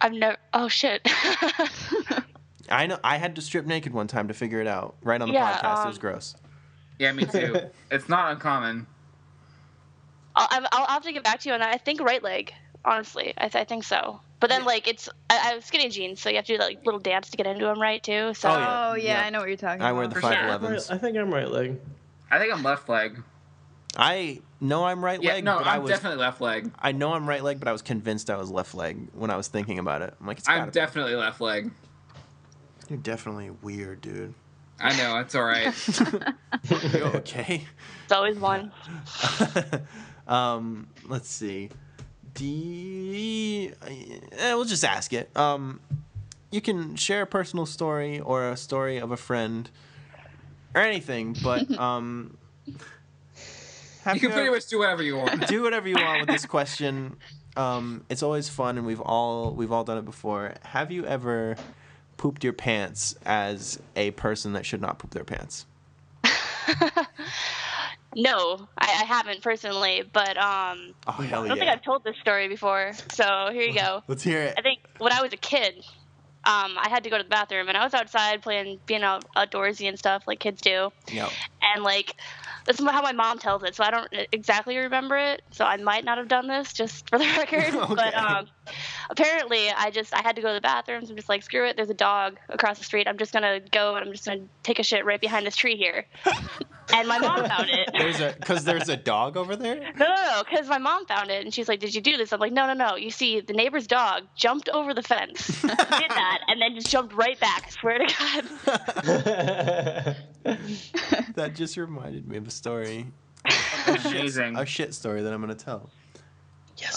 Speaker 5: I've never. Oh shit.
Speaker 2: I know I had to strip naked one time to figure it out. Right on the
Speaker 5: Yeah,
Speaker 2: podcast, it was
Speaker 5: um,
Speaker 2: gross.
Speaker 4: Yeah, me too. it's not uncommon.
Speaker 5: I'll, I'll I'll have to get back to you on that. I think right leg. Honestly, I, th- I think so. But then
Speaker 2: Yeah.
Speaker 5: like it's I, I have skinny jeans, so you have to do that like, little dance to get into them, right? Too. So
Speaker 2: Oh, yeah.
Speaker 1: Oh yeah,
Speaker 2: Yep.
Speaker 1: I know what you're talking
Speaker 2: I
Speaker 1: about.
Speaker 2: wear the
Speaker 4: For
Speaker 2: five
Speaker 4: sure.
Speaker 2: elevens.
Speaker 3: I think I'm right leg.
Speaker 4: I think I'm left leg.
Speaker 2: I know I'm right
Speaker 4: Yeah,
Speaker 2: leg,
Speaker 4: no,
Speaker 2: but I
Speaker 4: I'm
Speaker 2: was
Speaker 4: definitely left leg.
Speaker 2: I know I'm right leg, but I was convinced I was left leg when I was thinking about it. I'm like, it's
Speaker 4: I'm
Speaker 2: gotta
Speaker 4: definitely left leg.
Speaker 2: Be. You're definitely weird, dude.
Speaker 4: I know, it's all right.
Speaker 2: you okay?
Speaker 5: it's always one.
Speaker 2: um, let's see. D. eh, we'll just ask it. Um, you can share a personal story or a story of a friend or anything, but um, have
Speaker 4: you can pretty much do whatever you want.
Speaker 2: do whatever you want with this question. Um, it's always fun, and we've all we've all done it before. Have you ever pooped your pants as a person that should not poop their pants?
Speaker 5: No, I, I haven't personally, but um,
Speaker 2: Oh
Speaker 5: I don't think! I've told this story before. So here you go.
Speaker 2: Let's hear it.
Speaker 5: I think when I was a kid, um, I had to go to the bathroom, and I was outside playing, being out, outdoorsy and stuff like kids do.
Speaker 2: Yep.
Speaker 5: And like, this is how my mom tells it, so I don't exactly remember it. So I might not have done this, just for the record.
Speaker 2: Okay.
Speaker 5: But um, apparently, I just I had to go to the bathroom. So I'm just like, screw it. There's a dog across the street. I'm just gonna go and I'm just gonna take a shit right behind this tree here. and my mom found it.
Speaker 2: There's a because there's a dog over there.
Speaker 5: No, no, no, because my mom found it and she's like, "Did you do this?" I'm like, "No, no, no. You see, the neighbor's dog jumped over the fence, did that, and then just jumped right back. I swear to God."
Speaker 2: that just reminded me of a story,
Speaker 4: Amazing.
Speaker 2: a shit story that I'm gonna tell.
Speaker 3: yes.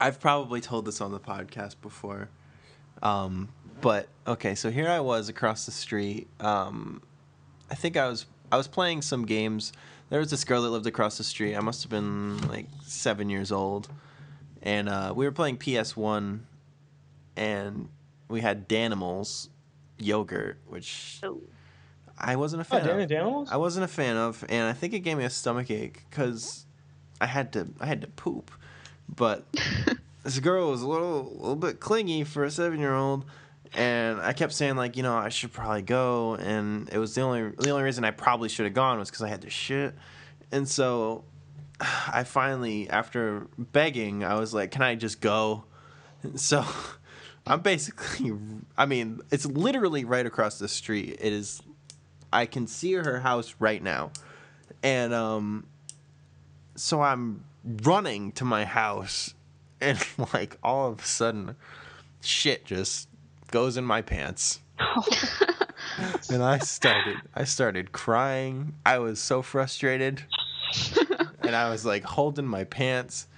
Speaker 2: Um, I've probably told this on the podcast before. Um, but okay, so here I was across the street. Um, I think I was I was playing some games. There was this girl that lived across the street. I must have been like seven years old, and uh, we were playing PS One, and we had Danimals yogurt, which
Speaker 5: Oh.
Speaker 2: I wasn't a
Speaker 3: oh,
Speaker 2: fan
Speaker 3: Danny
Speaker 2: of.
Speaker 3: Daniels?
Speaker 2: I wasn't a fan of, and I think it gave me a stomach ache because I had to I had to poop, but this girl was a little a little bit clingy for a seven year old, and I kept saying like you know I should probably go, and it was the only the only reason I probably should have gone was because I had to shit, and so I finally after begging I was like can I just go, so. I'm basically, I mean, it's literally right across the street. It is I can see her house right now. And um so I'm running to my house and like all of a sudden shit just goes in my pants. and I started I started crying. I was so frustrated. and I was like holding my pants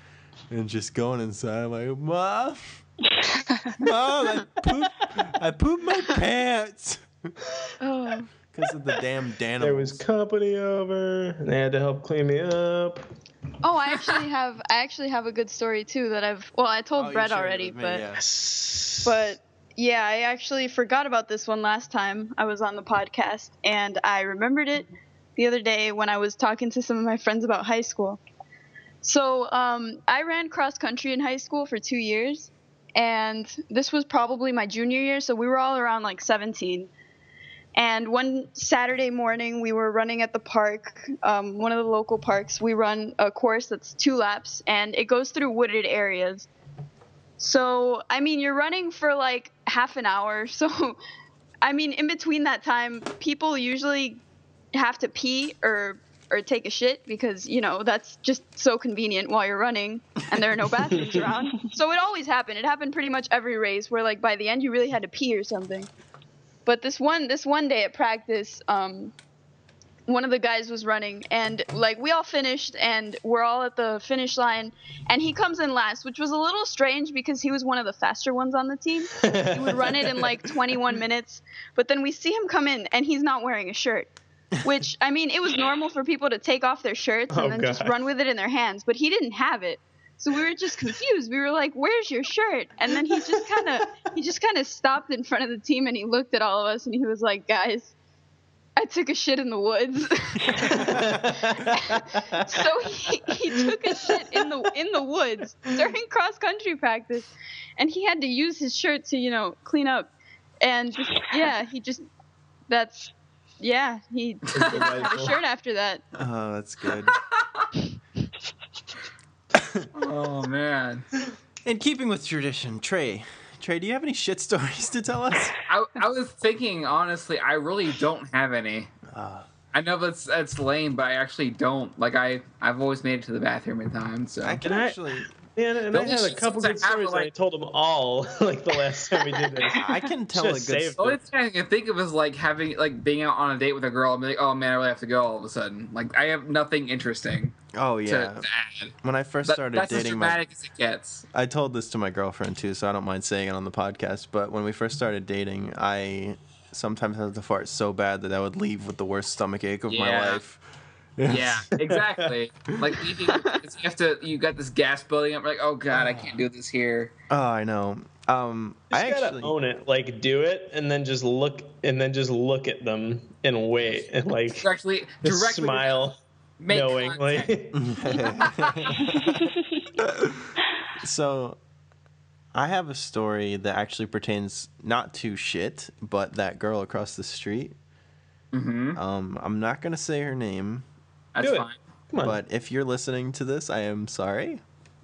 Speaker 2: and just going inside. I'm like, Mom, Mom, I pooped, I pooped my pants
Speaker 5: Oh.
Speaker 2: because of the damn Danimals.
Speaker 3: There was company over, and they had to help clean me up.
Speaker 1: Oh, I actually have I actually have a good story too that I've well I told
Speaker 2: Oh,
Speaker 1: Brett already,
Speaker 2: me,
Speaker 1: but
Speaker 2: yeah.
Speaker 1: but yeah, I actually forgot about this one last time I was on the podcast, and I remembered it the other day when I was talking to some of my friends about high school. So um, I ran cross country in high school for two years, and this was probably my junior year, so we were all around like 17. And one Saturday morning, we were running at the park, um, one of the local parks. We run a course that's two laps, and it goes through wooded areas. So, I mean, you're running for like half an hour. So, I mean, in between that time, people usually have to pee or or take a shit because you know that's just so convenient while you're running and there are no bathrooms around. So it always happened. It happened pretty much every race where like by the end you really had to pee or something. But this one this one day at practice, um, one of the guys was running and like we all finished and we're all at the finish line and he comes in last, which was a little strange because he was one of the faster ones on the team. He would run it in like 21 minutes, but then we see him come in and he's not wearing a shirt. Which I mean, it was normal for people to take off their shirts and
Speaker 3: Oh,
Speaker 1: then just run with it in their hands, but he didn't have it. So we were just confused. We were like, "Where's your shirt?" And then he just kind of he just kind of stopped in front of the team and he looked at all of us and he was like, "Guys, I took a shit in the woods." so he, he took a shit in the in the woods during cross country practice, and he had to use his shirt to you know clean up, and just, yeah, he just that's yeah he didn't have a shirt after that.
Speaker 2: Oh, that's good.
Speaker 4: Oh man.
Speaker 2: In keeping with tradition, Trey, Trey, do you have any shit stories to tell us?
Speaker 4: I, I was thinking honestly, I really don't have any.
Speaker 2: Uh,
Speaker 4: I know that's that's lame, but I actually don't. Like I I've always made it to the bathroom in time. So
Speaker 2: I can actually,
Speaker 3: Man, and
Speaker 4: The
Speaker 3: I had a couple good
Speaker 4: I have
Speaker 3: stories, and I told them all like the last time we did this.
Speaker 2: I can tell a good.
Speaker 3: Should've
Speaker 4: the only thing I can think of is like having like being out on a date with a girl and be like, oh man, I really have to go all of a sudden. Like I have nothing interesting
Speaker 2: Oh yeah.
Speaker 4: to add.
Speaker 2: When I first
Speaker 4: That-
Speaker 2: started
Speaker 4: that's as
Speaker 2: dating my
Speaker 4: dramatic as it gets.
Speaker 2: I told this to my girlfriend too, so I don't mind saying it on the podcast. But when we first started dating, I sometimes had to fart so bad that I would leave with the worst stomach ache of my
Speaker 4: Yeah.
Speaker 2: life.
Speaker 4: Yeah, exactly. like leaving, you have to. You got this gas building up. Like, oh god, I can't do this here.
Speaker 2: Oh, I know. Um,
Speaker 3: Just
Speaker 2: I
Speaker 3: gotta
Speaker 2: actually.
Speaker 3: own it, like do it, and then just look, and then just look at them and wait, and like
Speaker 4: Directly,
Speaker 3: just
Speaker 4: directly
Speaker 3: smile
Speaker 4: make
Speaker 3: knowingly.
Speaker 2: so, I have a story that actually pertains not to shit, but that girl across the street.
Speaker 4: Mm-hmm.
Speaker 2: Um, I'm not gonna say her name,
Speaker 4: That's
Speaker 3: Do it.
Speaker 4: fine.
Speaker 3: Come on,
Speaker 2: but if you're listening to this, I am sorry.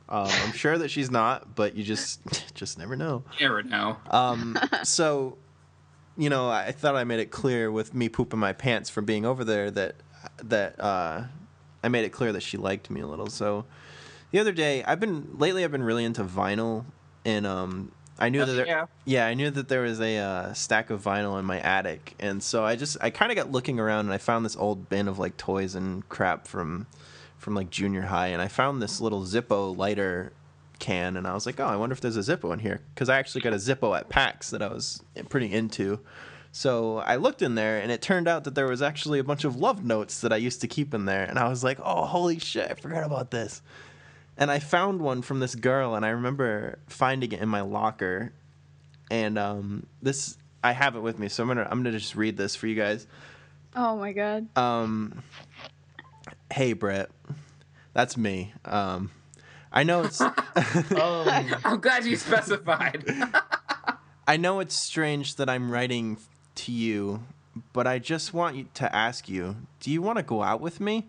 Speaker 2: Um, I'm sure that she's not, but you just just never know.
Speaker 4: Never know.
Speaker 2: Um, so, you know, I thought I made it clear with me pooping my pants from being over there that that uh, I made it clear that she liked me a little. So, the other day, I've been lately, I've been really into vinyl, and um, I knew
Speaker 4: Oh,
Speaker 2: that there,
Speaker 4: yeah.
Speaker 2: yeah, I knew that there was a uh, stack of vinyl in my attic, and so I just I kind of got looking around, and I found this old bin of like toys and crap from from like junior high, and I found this little Zippo lighter can, and I was like, oh, I wonder if there's a Zippo in here, because I actually got a Zippo at PAX that I was pretty into. So I looked in there, and it turned out that there was actually a bunch of love notes that I used to keep in there, and I was like, oh, holy shit, I forgot about this. And I found one from this girl, and I remember finding it in my locker, and um, this I have it with me, so I'm gonna I'm gonna just read this for you guys.
Speaker 1: Oh my god.
Speaker 2: Um, hey Brett, that's me. Um, I know it's
Speaker 3: um,
Speaker 4: I'm glad you specified.
Speaker 2: I know it's strange that I'm writing to you, but I just want you to ask you: Do you want to go out with me?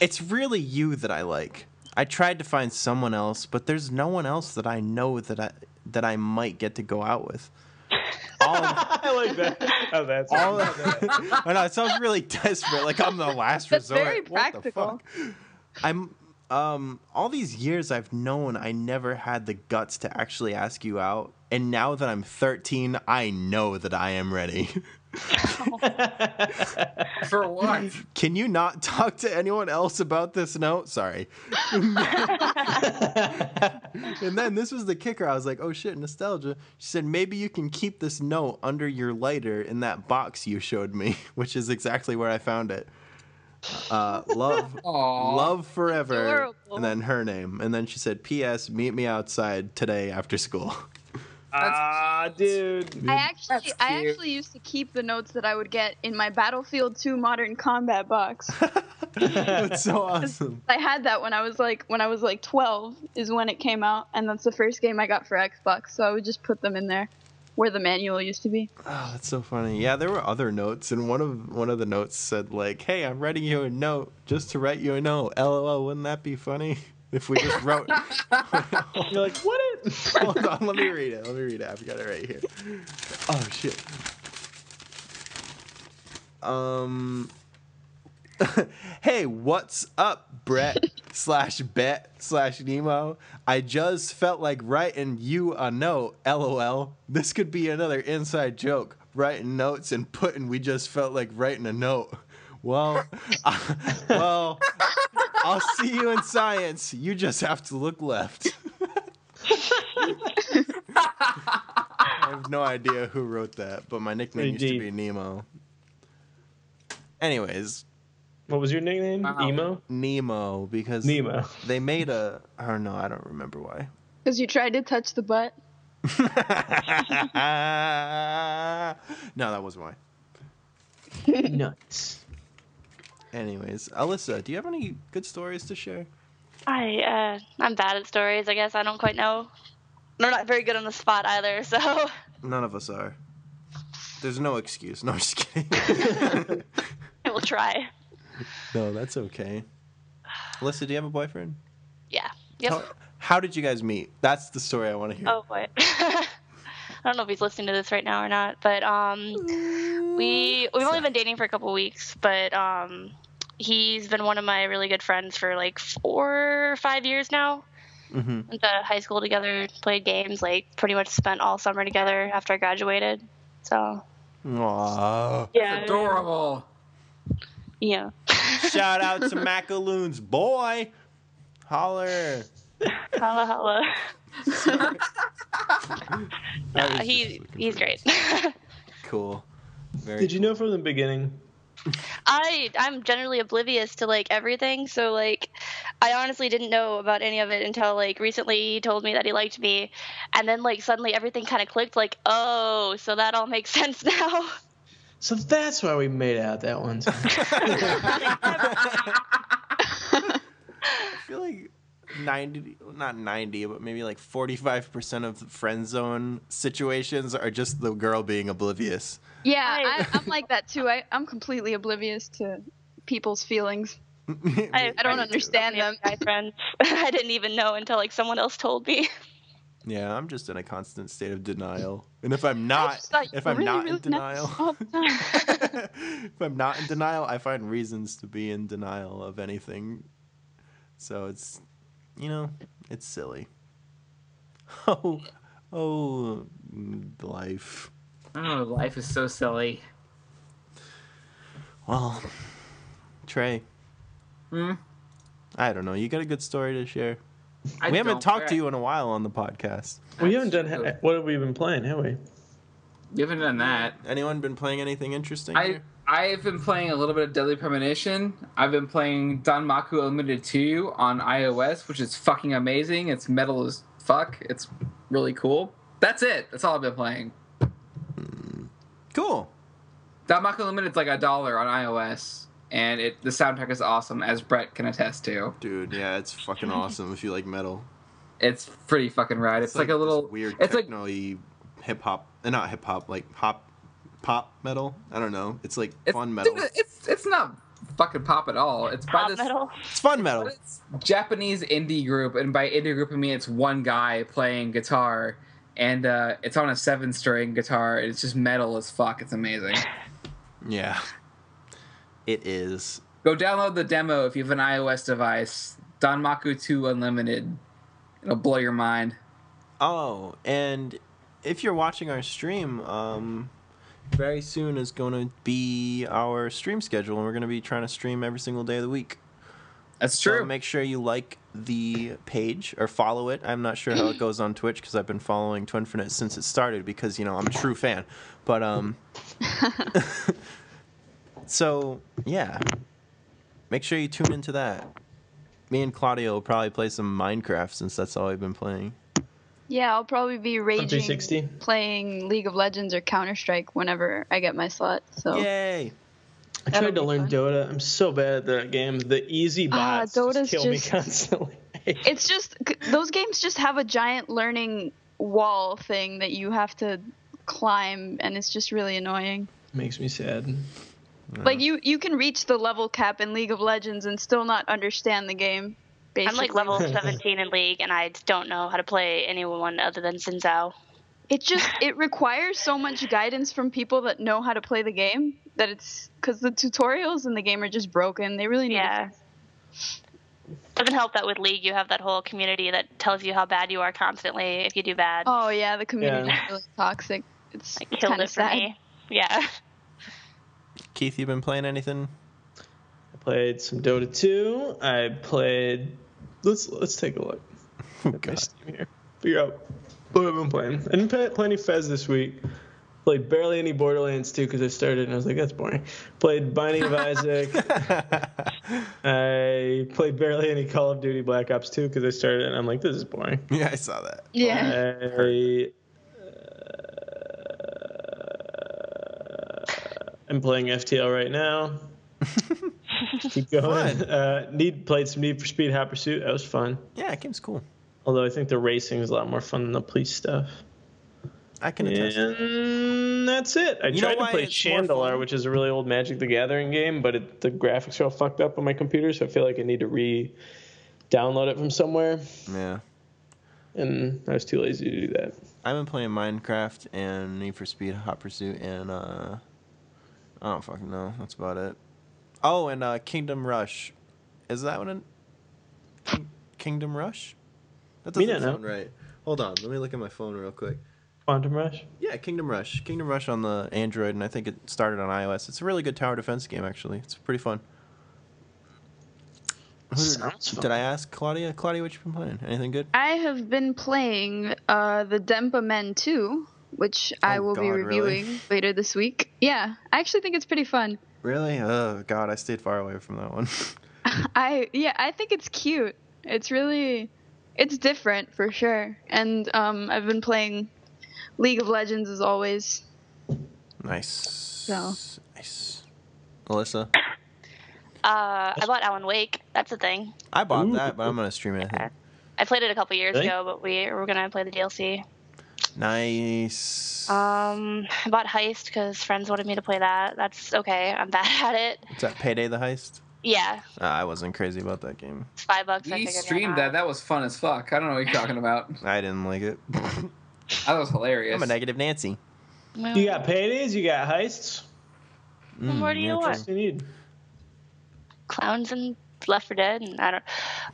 Speaker 2: It's really you that I like. I tried to find someone else, but there's no one else that I know that I that I might get to go out with. All
Speaker 3: I like that. Oh, that's
Speaker 2: all I know it sounds really desperate, like I'm the last
Speaker 1: That's
Speaker 2: resort.
Speaker 1: very
Speaker 2: What the
Speaker 1: practical.
Speaker 2: fuck? I'm um all these years I've known I never had the guts to actually ask you out, and now that I'm 13, I know that I am ready.
Speaker 4: For what?
Speaker 2: Can you not talk to anyone else about this note? Sorry. and then this was the kicker. I was like, oh shit, nostalgia. She said, maybe you can keep this note under your lighter in that box you showed me, which is exactly where I found it. Uh, love,
Speaker 4: Aw.
Speaker 2: love forever.
Speaker 1: adorable.
Speaker 2: And then her name. And then she said, P.S. Meet me outside today after school.
Speaker 3: Ah, dude.
Speaker 1: I actually, I actually used to keep the notes that I would get in my Battlefield 2 Modern Combat box.
Speaker 2: That's so awesome.
Speaker 1: I had that when I was like when I was like 12 is when it came out, and that's the first game I got for Xbox. So I would just put them in there, where the manual used to be.
Speaker 2: Oh, that's so funny. Yeah, there were other notes, and one of one of the notes said like, "Hey, I'm writing you a note just to write you a note." LOL. Wouldn't that be funny if we just wrote?
Speaker 3: You're like, what?
Speaker 2: Hold on, let me read it. Let me read it. I've got it right here. Oh shit. Um. hey, what's up, Brett slash Bet slash Nemo? I just felt like writing you a note. LOL. This could be another inside joke. Writing notes and putting. We just felt like writing a note. Well, well, I'll see you in science. You just have to look left. I have no idea who wrote that, but my nickname
Speaker 3: Pretty
Speaker 2: used to be Nemo. Anyways,
Speaker 3: What was your nickname?
Speaker 4: Wow.
Speaker 3: Emo.
Speaker 2: Nemo because
Speaker 3: Nemo.
Speaker 2: they made a. I don't know. I don't remember why.
Speaker 1: Because you tried to touch the butt.
Speaker 2: no, that wasn't why.
Speaker 3: Nuts.
Speaker 2: Anyways, Alyssa, do you have any good stories to share?
Speaker 5: I uh, I'm bad at stories. I guess I don't quite know. I'm not very good on the spot either. So
Speaker 2: None of us are. There's no excuse. No, I'm just kidding.
Speaker 5: I will try.
Speaker 2: no, that's okay. Alyssa, do you have a boyfriend?
Speaker 5: Yeah. Yep.
Speaker 2: How, how did you guys meet? That's the story I want to hear.
Speaker 5: Oh boy. I don't know if he's listening to this right now or not, but um, we we've only been dating for a couple weeks, but um, he's been one of my really good friends for like four or five years now.
Speaker 2: hmm
Speaker 5: Went to high school together, played games, like pretty much spent all summer together after I graduated. So
Speaker 2: Aww.
Speaker 5: yeah,
Speaker 4: Adorable.
Speaker 5: yeah.
Speaker 2: Shout out to Macaloons, boy. Holler.
Speaker 5: Holla holla.
Speaker 2: That
Speaker 5: Nah,
Speaker 2: was
Speaker 5: he he's great.
Speaker 2: Cool. Very
Speaker 3: Did you know from the beginning?
Speaker 5: I I'm generally oblivious to like everything, so like I honestly didn't know about any of it until like recently he told me that he liked me, and then like suddenly everything kind of clicked. Like oh, so that all makes sense now.
Speaker 3: So that's why we made out that one time.
Speaker 2: I feel like 90, not 90, but maybe like 45% of the friend zone situations are just the girl being oblivious.
Speaker 1: Yeah,
Speaker 5: I-
Speaker 1: I, I'm like that too. I, I'm completely oblivious to people's feelings.
Speaker 5: I,
Speaker 1: I don't understand them.
Speaker 5: Guy friends, I didn't even know until like someone else told me.
Speaker 2: Yeah, I'm just in a constant state of denial. And if I'm not,
Speaker 1: just thought
Speaker 2: if I'm
Speaker 1: really,
Speaker 2: not
Speaker 1: really
Speaker 2: in denial,
Speaker 1: nice all the time.
Speaker 2: if I'm not in denial, I find reasons to be in denial of anything. So it's, you know, it's silly. Oh, oh, life.
Speaker 4: Oh, life is so silly.
Speaker 2: Well, Trey,
Speaker 4: Hmm?
Speaker 2: I don't know. You got a good story to share?
Speaker 4: I
Speaker 2: we haven't talked to you in a while on the podcast.
Speaker 3: we haven't done.
Speaker 4: That's true.
Speaker 3: What have we been playing? Have we?
Speaker 4: We haven't done that.
Speaker 2: Anyone been playing anything interesting?
Speaker 4: I
Speaker 2: here?
Speaker 4: I've been playing a little bit of Deadly Premonition. I've been playing Danmaku Unlimited 2 on iOS, which is fucking amazing. It's metal as fuck. It's really cool. That's it. That's all I've been playing.
Speaker 2: Cool.
Speaker 4: Danmaku Unlimited's like a dollar on iOS, and it the soundtrack is awesome, as Brett can attest to.
Speaker 2: Dude, yeah, it's fucking awesome if you like metal.
Speaker 4: It's pretty fucking rad. It's, like, a little
Speaker 2: weird
Speaker 4: It's like
Speaker 2: techno-y hip hop, uh, not hip hop, like hop, pop metal. I don't know. It's like
Speaker 4: it's,
Speaker 2: fun metal.
Speaker 4: dude, it's it's not fucking pop at all. It's by this
Speaker 5: metal.
Speaker 2: It's fun metal.
Speaker 4: It's Japanese indie group, and by indie group I mean it's one guy playing guitar, and uh, it's on a seven string guitar. And it's just metal as fuck. It's amazing.
Speaker 2: Yeah, it is.
Speaker 4: Go download the demo if you have an iOS device. Don Danmaku 2 Unlimited. It'll blow your mind.
Speaker 2: Oh, and if you're watching our stream, um, very soon is going to be our stream schedule, and we're going to be trying to stream every single day of the week.
Speaker 4: That's true.
Speaker 2: So
Speaker 4: true.
Speaker 2: make sure you like the page or follow it. I'm not sure how it goes on Twitch because I've been following Twinfinite since it started because you know I'm a true fan. But um, so yeah, make sure you tune into that. Me and Claudio will probably play some Minecraft since that's all we've been playing.
Speaker 1: Yeah, I'll probably be raging
Speaker 3: 360.
Speaker 1: playing League of Legends or Counter Strike whenever I get my slot. So
Speaker 2: Yay!
Speaker 3: I
Speaker 1: That'll
Speaker 3: tried to learn
Speaker 1: fun.
Speaker 3: Dota. I'm so bad at that game. The easy
Speaker 1: Ah,
Speaker 3: bots
Speaker 1: Dota's
Speaker 3: just kill me constantly.
Speaker 1: it's just those games just have a giant learning wall thing that you have to climb, and it's just really annoying.
Speaker 3: Makes me sad.
Speaker 1: Like you, you can reach the level cap in League of Legends and still not understand the game.
Speaker 5: I'm like level 17 in League, and I don't know how to play anyone other than Xin Zhao.
Speaker 1: It just it requires so much guidance from people that know how to play the game that it's because the tutorials in the game are just broken. They really need.
Speaker 5: Yeah. Doesn't help that with League you have that whole community that tells you how bad you are constantly if you do bad.
Speaker 1: Oh yeah, the community
Speaker 3: Yeah.
Speaker 1: is really toxic. It's
Speaker 5: it killed
Speaker 1: kind
Speaker 5: it
Speaker 1: of
Speaker 5: for
Speaker 1: sad.
Speaker 5: me. Yeah.
Speaker 2: Keith, you been playing anything?
Speaker 3: I played some Dota 2. I played. Let's let's take a look.
Speaker 2: Oh,
Speaker 3: at my
Speaker 2: God.
Speaker 3: Steam here. Figure out what I've been playing. I didn't play, play any Fez this week. Played barely any Borderlands 2 because I started and I was like, that's boring. Played Binding of Isaac. I played barely any Call of Duty Black Ops 2 because I started and I'm like, this is boring.
Speaker 2: yeah, I saw that.
Speaker 1: Yeah.
Speaker 3: I, uh, I'm playing FTL right now. Keep going. Uh, need played some Need for Speed Hot Pursuit. That was fun.
Speaker 2: Yeah, that game's cool.
Speaker 3: Although I think the racing is a lot more fun than the police stuff.
Speaker 2: I can attest. to that.
Speaker 3: And that's it. I
Speaker 2: You
Speaker 3: tried to play
Speaker 2: it's more Shandalar,
Speaker 3: which is a really old Magic the Gathering game, but it, the graphics are all fucked up on my computer, so I feel like I need to re-download it from somewhere.
Speaker 2: Yeah.
Speaker 3: And I was too lazy to do that.
Speaker 2: I've been playing Minecraft and Need for Speed Hot Pursuit and uh I don't fucking know. That's about it. Oh, and uh Kingdom Rush. Is that one? King- Kingdom Rush? That
Speaker 3: Me
Speaker 2: doesn't
Speaker 3: don't know.
Speaker 2: sound right. Hold on, let me look at my phone real quick.
Speaker 3: Quantum Rush.
Speaker 2: Yeah, Kingdom Rush. Kingdom Rush on the Android, and I think it started on iOS. It's a really good tower defense game, actually. It's pretty fun. Did,
Speaker 3: Sounds fun.
Speaker 2: did I ask Claudia? Claudia, what you been playing? Anything good?
Speaker 1: I have been playing uh, the Denpa Men 2, which I
Speaker 2: Oh,
Speaker 1: will be
Speaker 2: God, really?
Speaker 1: reviewing later this week. Yeah, I actually think it's pretty fun.
Speaker 2: Really? Oh God, I stayed far away from that one.
Speaker 1: I yeah, I think it's cute. It's really it's different for sure. And um I've been playing League of Legends as always.
Speaker 2: nice.
Speaker 1: So.
Speaker 2: Nice. Alyssa,
Speaker 5: Uh, I bought Alan Wake. That's a thing.
Speaker 2: I bought
Speaker 3: Ooh.
Speaker 2: that, but I'm gonna stream it. I think.
Speaker 5: I played it a couple years
Speaker 3: Really?
Speaker 5: ago, but we we're gonna play the DLC.
Speaker 2: Nice.
Speaker 5: Um, I bought Heist because friends wanted me to play that. That's okay. I'm bad at it.
Speaker 2: Is that Payday the Heist?
Speaker 5: Yeah,
Speaker 2: Uh, I wasn't crazy about that game.
Speaker 5: it's five bucks. I
Speaker 4: You
Speaker 5: figured why
Speaker 4: streamed that. That was fun as fuck. I don't know what you're talking about.
Speaker 2: I didn't like it.
Speaker 4: That was hilarious.
Speaker 2: I'm a negative Nancy.
Speaker 5: Well,
Speaker 3: You got paydays, you got heists.
Speaker 2: Mm,
Speaker 5: more do you
Speaker 2: yeah,
Speaker 5: want?
Speaker 3: You need?
Speaker 5: clowns and Left 4 Dead, and I don't.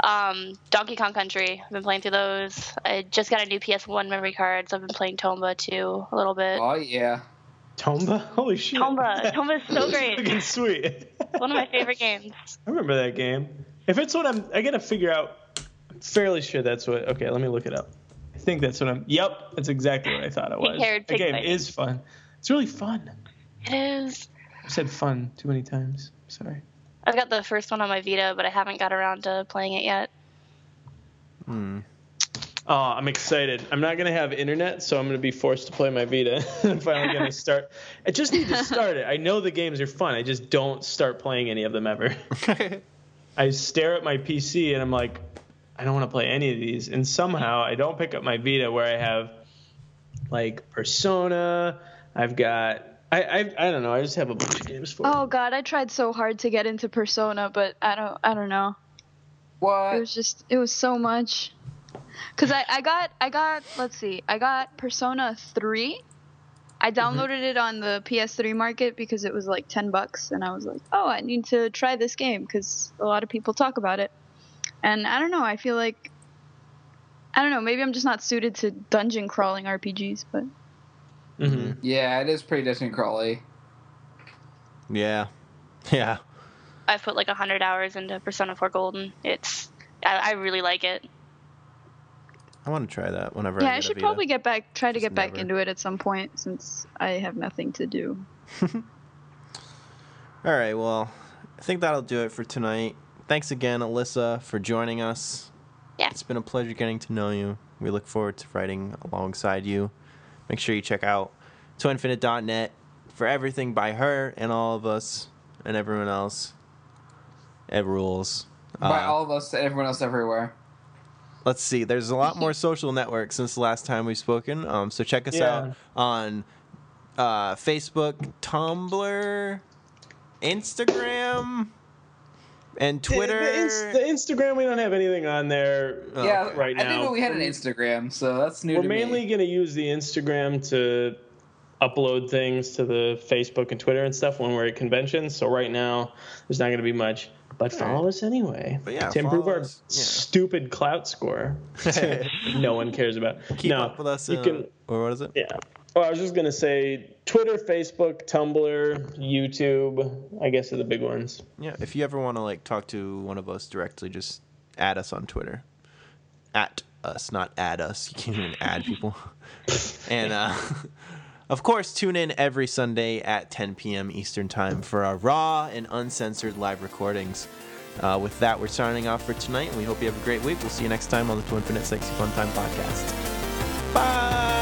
Speaker 5: Um, Donkey Kong Country. I've been playing through those. I just got a new PS1 memory card, so I've been playing Tomba too a little bit.
Speaker 4: Oh yeah.
Speaker 3: Tomba? Holy shit.
Speaker 5: Tomba. Tomba is so great.
Speaker 3: Fucking sweet.
Speaker 5: One of my favorite games.
Speaker 3: I remember that game. If it's what I'm, I gotta figure out. I'm fairly sure that's what. Okay, let me look it up. I think that's what I'm. Yep, that's exactly what I thought it was.
Speaker 5: Pink-haired
Speaker 3: The game
Speaker 5: fighting.
Speaker 3: is fun. It's really fun.
Speaker 5: It is.
Speaker 3: I've said fun too many times. Sorry.
Speaker 5: I've got the first one on my Vita, but I haven't got around to playing it yet.
Speaker 2: Hmm.
Speaker 3: Oh, I'm excited. I'm not gonna have internet, so I'm gonna be forced to play my Vita. I'm finally gonna start. I just need to start it. I know the games are fun. I just don't start playing any of them ever. I stare at my PC and I'm like, I don't want to play any of these. And somehow I don't pick up my Vita where I have like Persona. I've got I I, I don't know. I just have a bunch of games for.
Speaker 1: Oh god, I tried so hard to get into Persona, but I don't I don't know.
Speaker 4: What?
Speaker 1: It was just it was so much. Cuz I I got I got let's see. I got Persona 3. I mm-hmm. downloaded it on the PS3 market because it was like 10 bucks and I was like, "Oh, I need to try this game cuz a lot of people talk about it." And I don't know, I feel like I don't know, maybe I'm just not suited to dungeon crawling RPGs, but
Speaker 3: Mhm.
Speaker 4: Yeah, it is pretty dungeon crawly.
Speaker 2: Yeah. Yeah.
Speaker 5: I've put like a hundred hours into Persona 4 Golden. It's I, I really like it.
Speaker 2: I want to try that whenever.
Speaker 1: yeah,
Speaker 2: I,
Speaker 1: I
Speaker 2: get a
Speaker 1: should
Speaker 2: Vita.
Speaker 1: probably get back try to
Speaker 2: Just
Speaker 1: get back
Speaker 2: never.
Speaker 1: into it at some point since I have nothing to do.
Speaker 2: All right. Well, I think that'll do it for tonight. Thanks again, Alyssa, for joining us.
Speaker 5: Yeah.
Speaker 2: It's been a pleasure getting to know you. We look forward to writing alongside you. Make sure you check out twinfinite.net for everything by her and all of us and everyone else. It rules.
Speaker 4: By
Speaker 2: Uh,
Speaker 4: all of us and everyone else everywhere.
Speaker 2: let's see. There's a lot more social networks since the last time we've spoken. Um, so check us
Speaker 3: Yeah.
Speaker 2: out on uh, Facebook, Tumblr, Instagram, and Twitter.
Speaker 3: The, the, ins- the Instagram, we don't have anything on there.
Speaker 2: Oh,
Speaker 4: yeah,
Speaker 2: okay.
Speaker 3: right
Speaker 4: I didn't
Speaker 3: now.
Speaker 4: know we had an Instagram, so that's new
Speaker 3: We're
Speaker 4: to
Speaker 3: mainly
Speaker 4: me.
Speaker 3: going to use the Instagram to upload things to the Facebook and Twitter and stuff when we're at conventions. So right now, there's not going to be much. But follow us anyway
Speaker 2: But yeah,
Speaker 3: to improve our
Speaker 2: yeah.
Speaker 3: stupid Klout score. no one cares about.
Speaker 2: Keep
Speaker 3: no,
Speaker 2: up with us.
Speaker 3: You
Speaker 2: uh,
Speaker 3: can,
Speaker 2: or what is it?
Speaker 3: yeah. Oh, I was just gonna say Twitter, Facebook, Tumblr, YouTube. I guess are the big ones.
Speaker 2: Yeah, if you ever want to like talk to one of us directly, just add us on Twitter. At us, not add us. You can't even add people. and uh, of course, tune in every Sunday at 10 p.m. Eastern Time for our raw and uncensored live recordings. Uh, with that, we're signing off for tonight. and We hope you have a great week. We'll see you next time on the Twinfinite Sexy Fun Time podcast. Bye.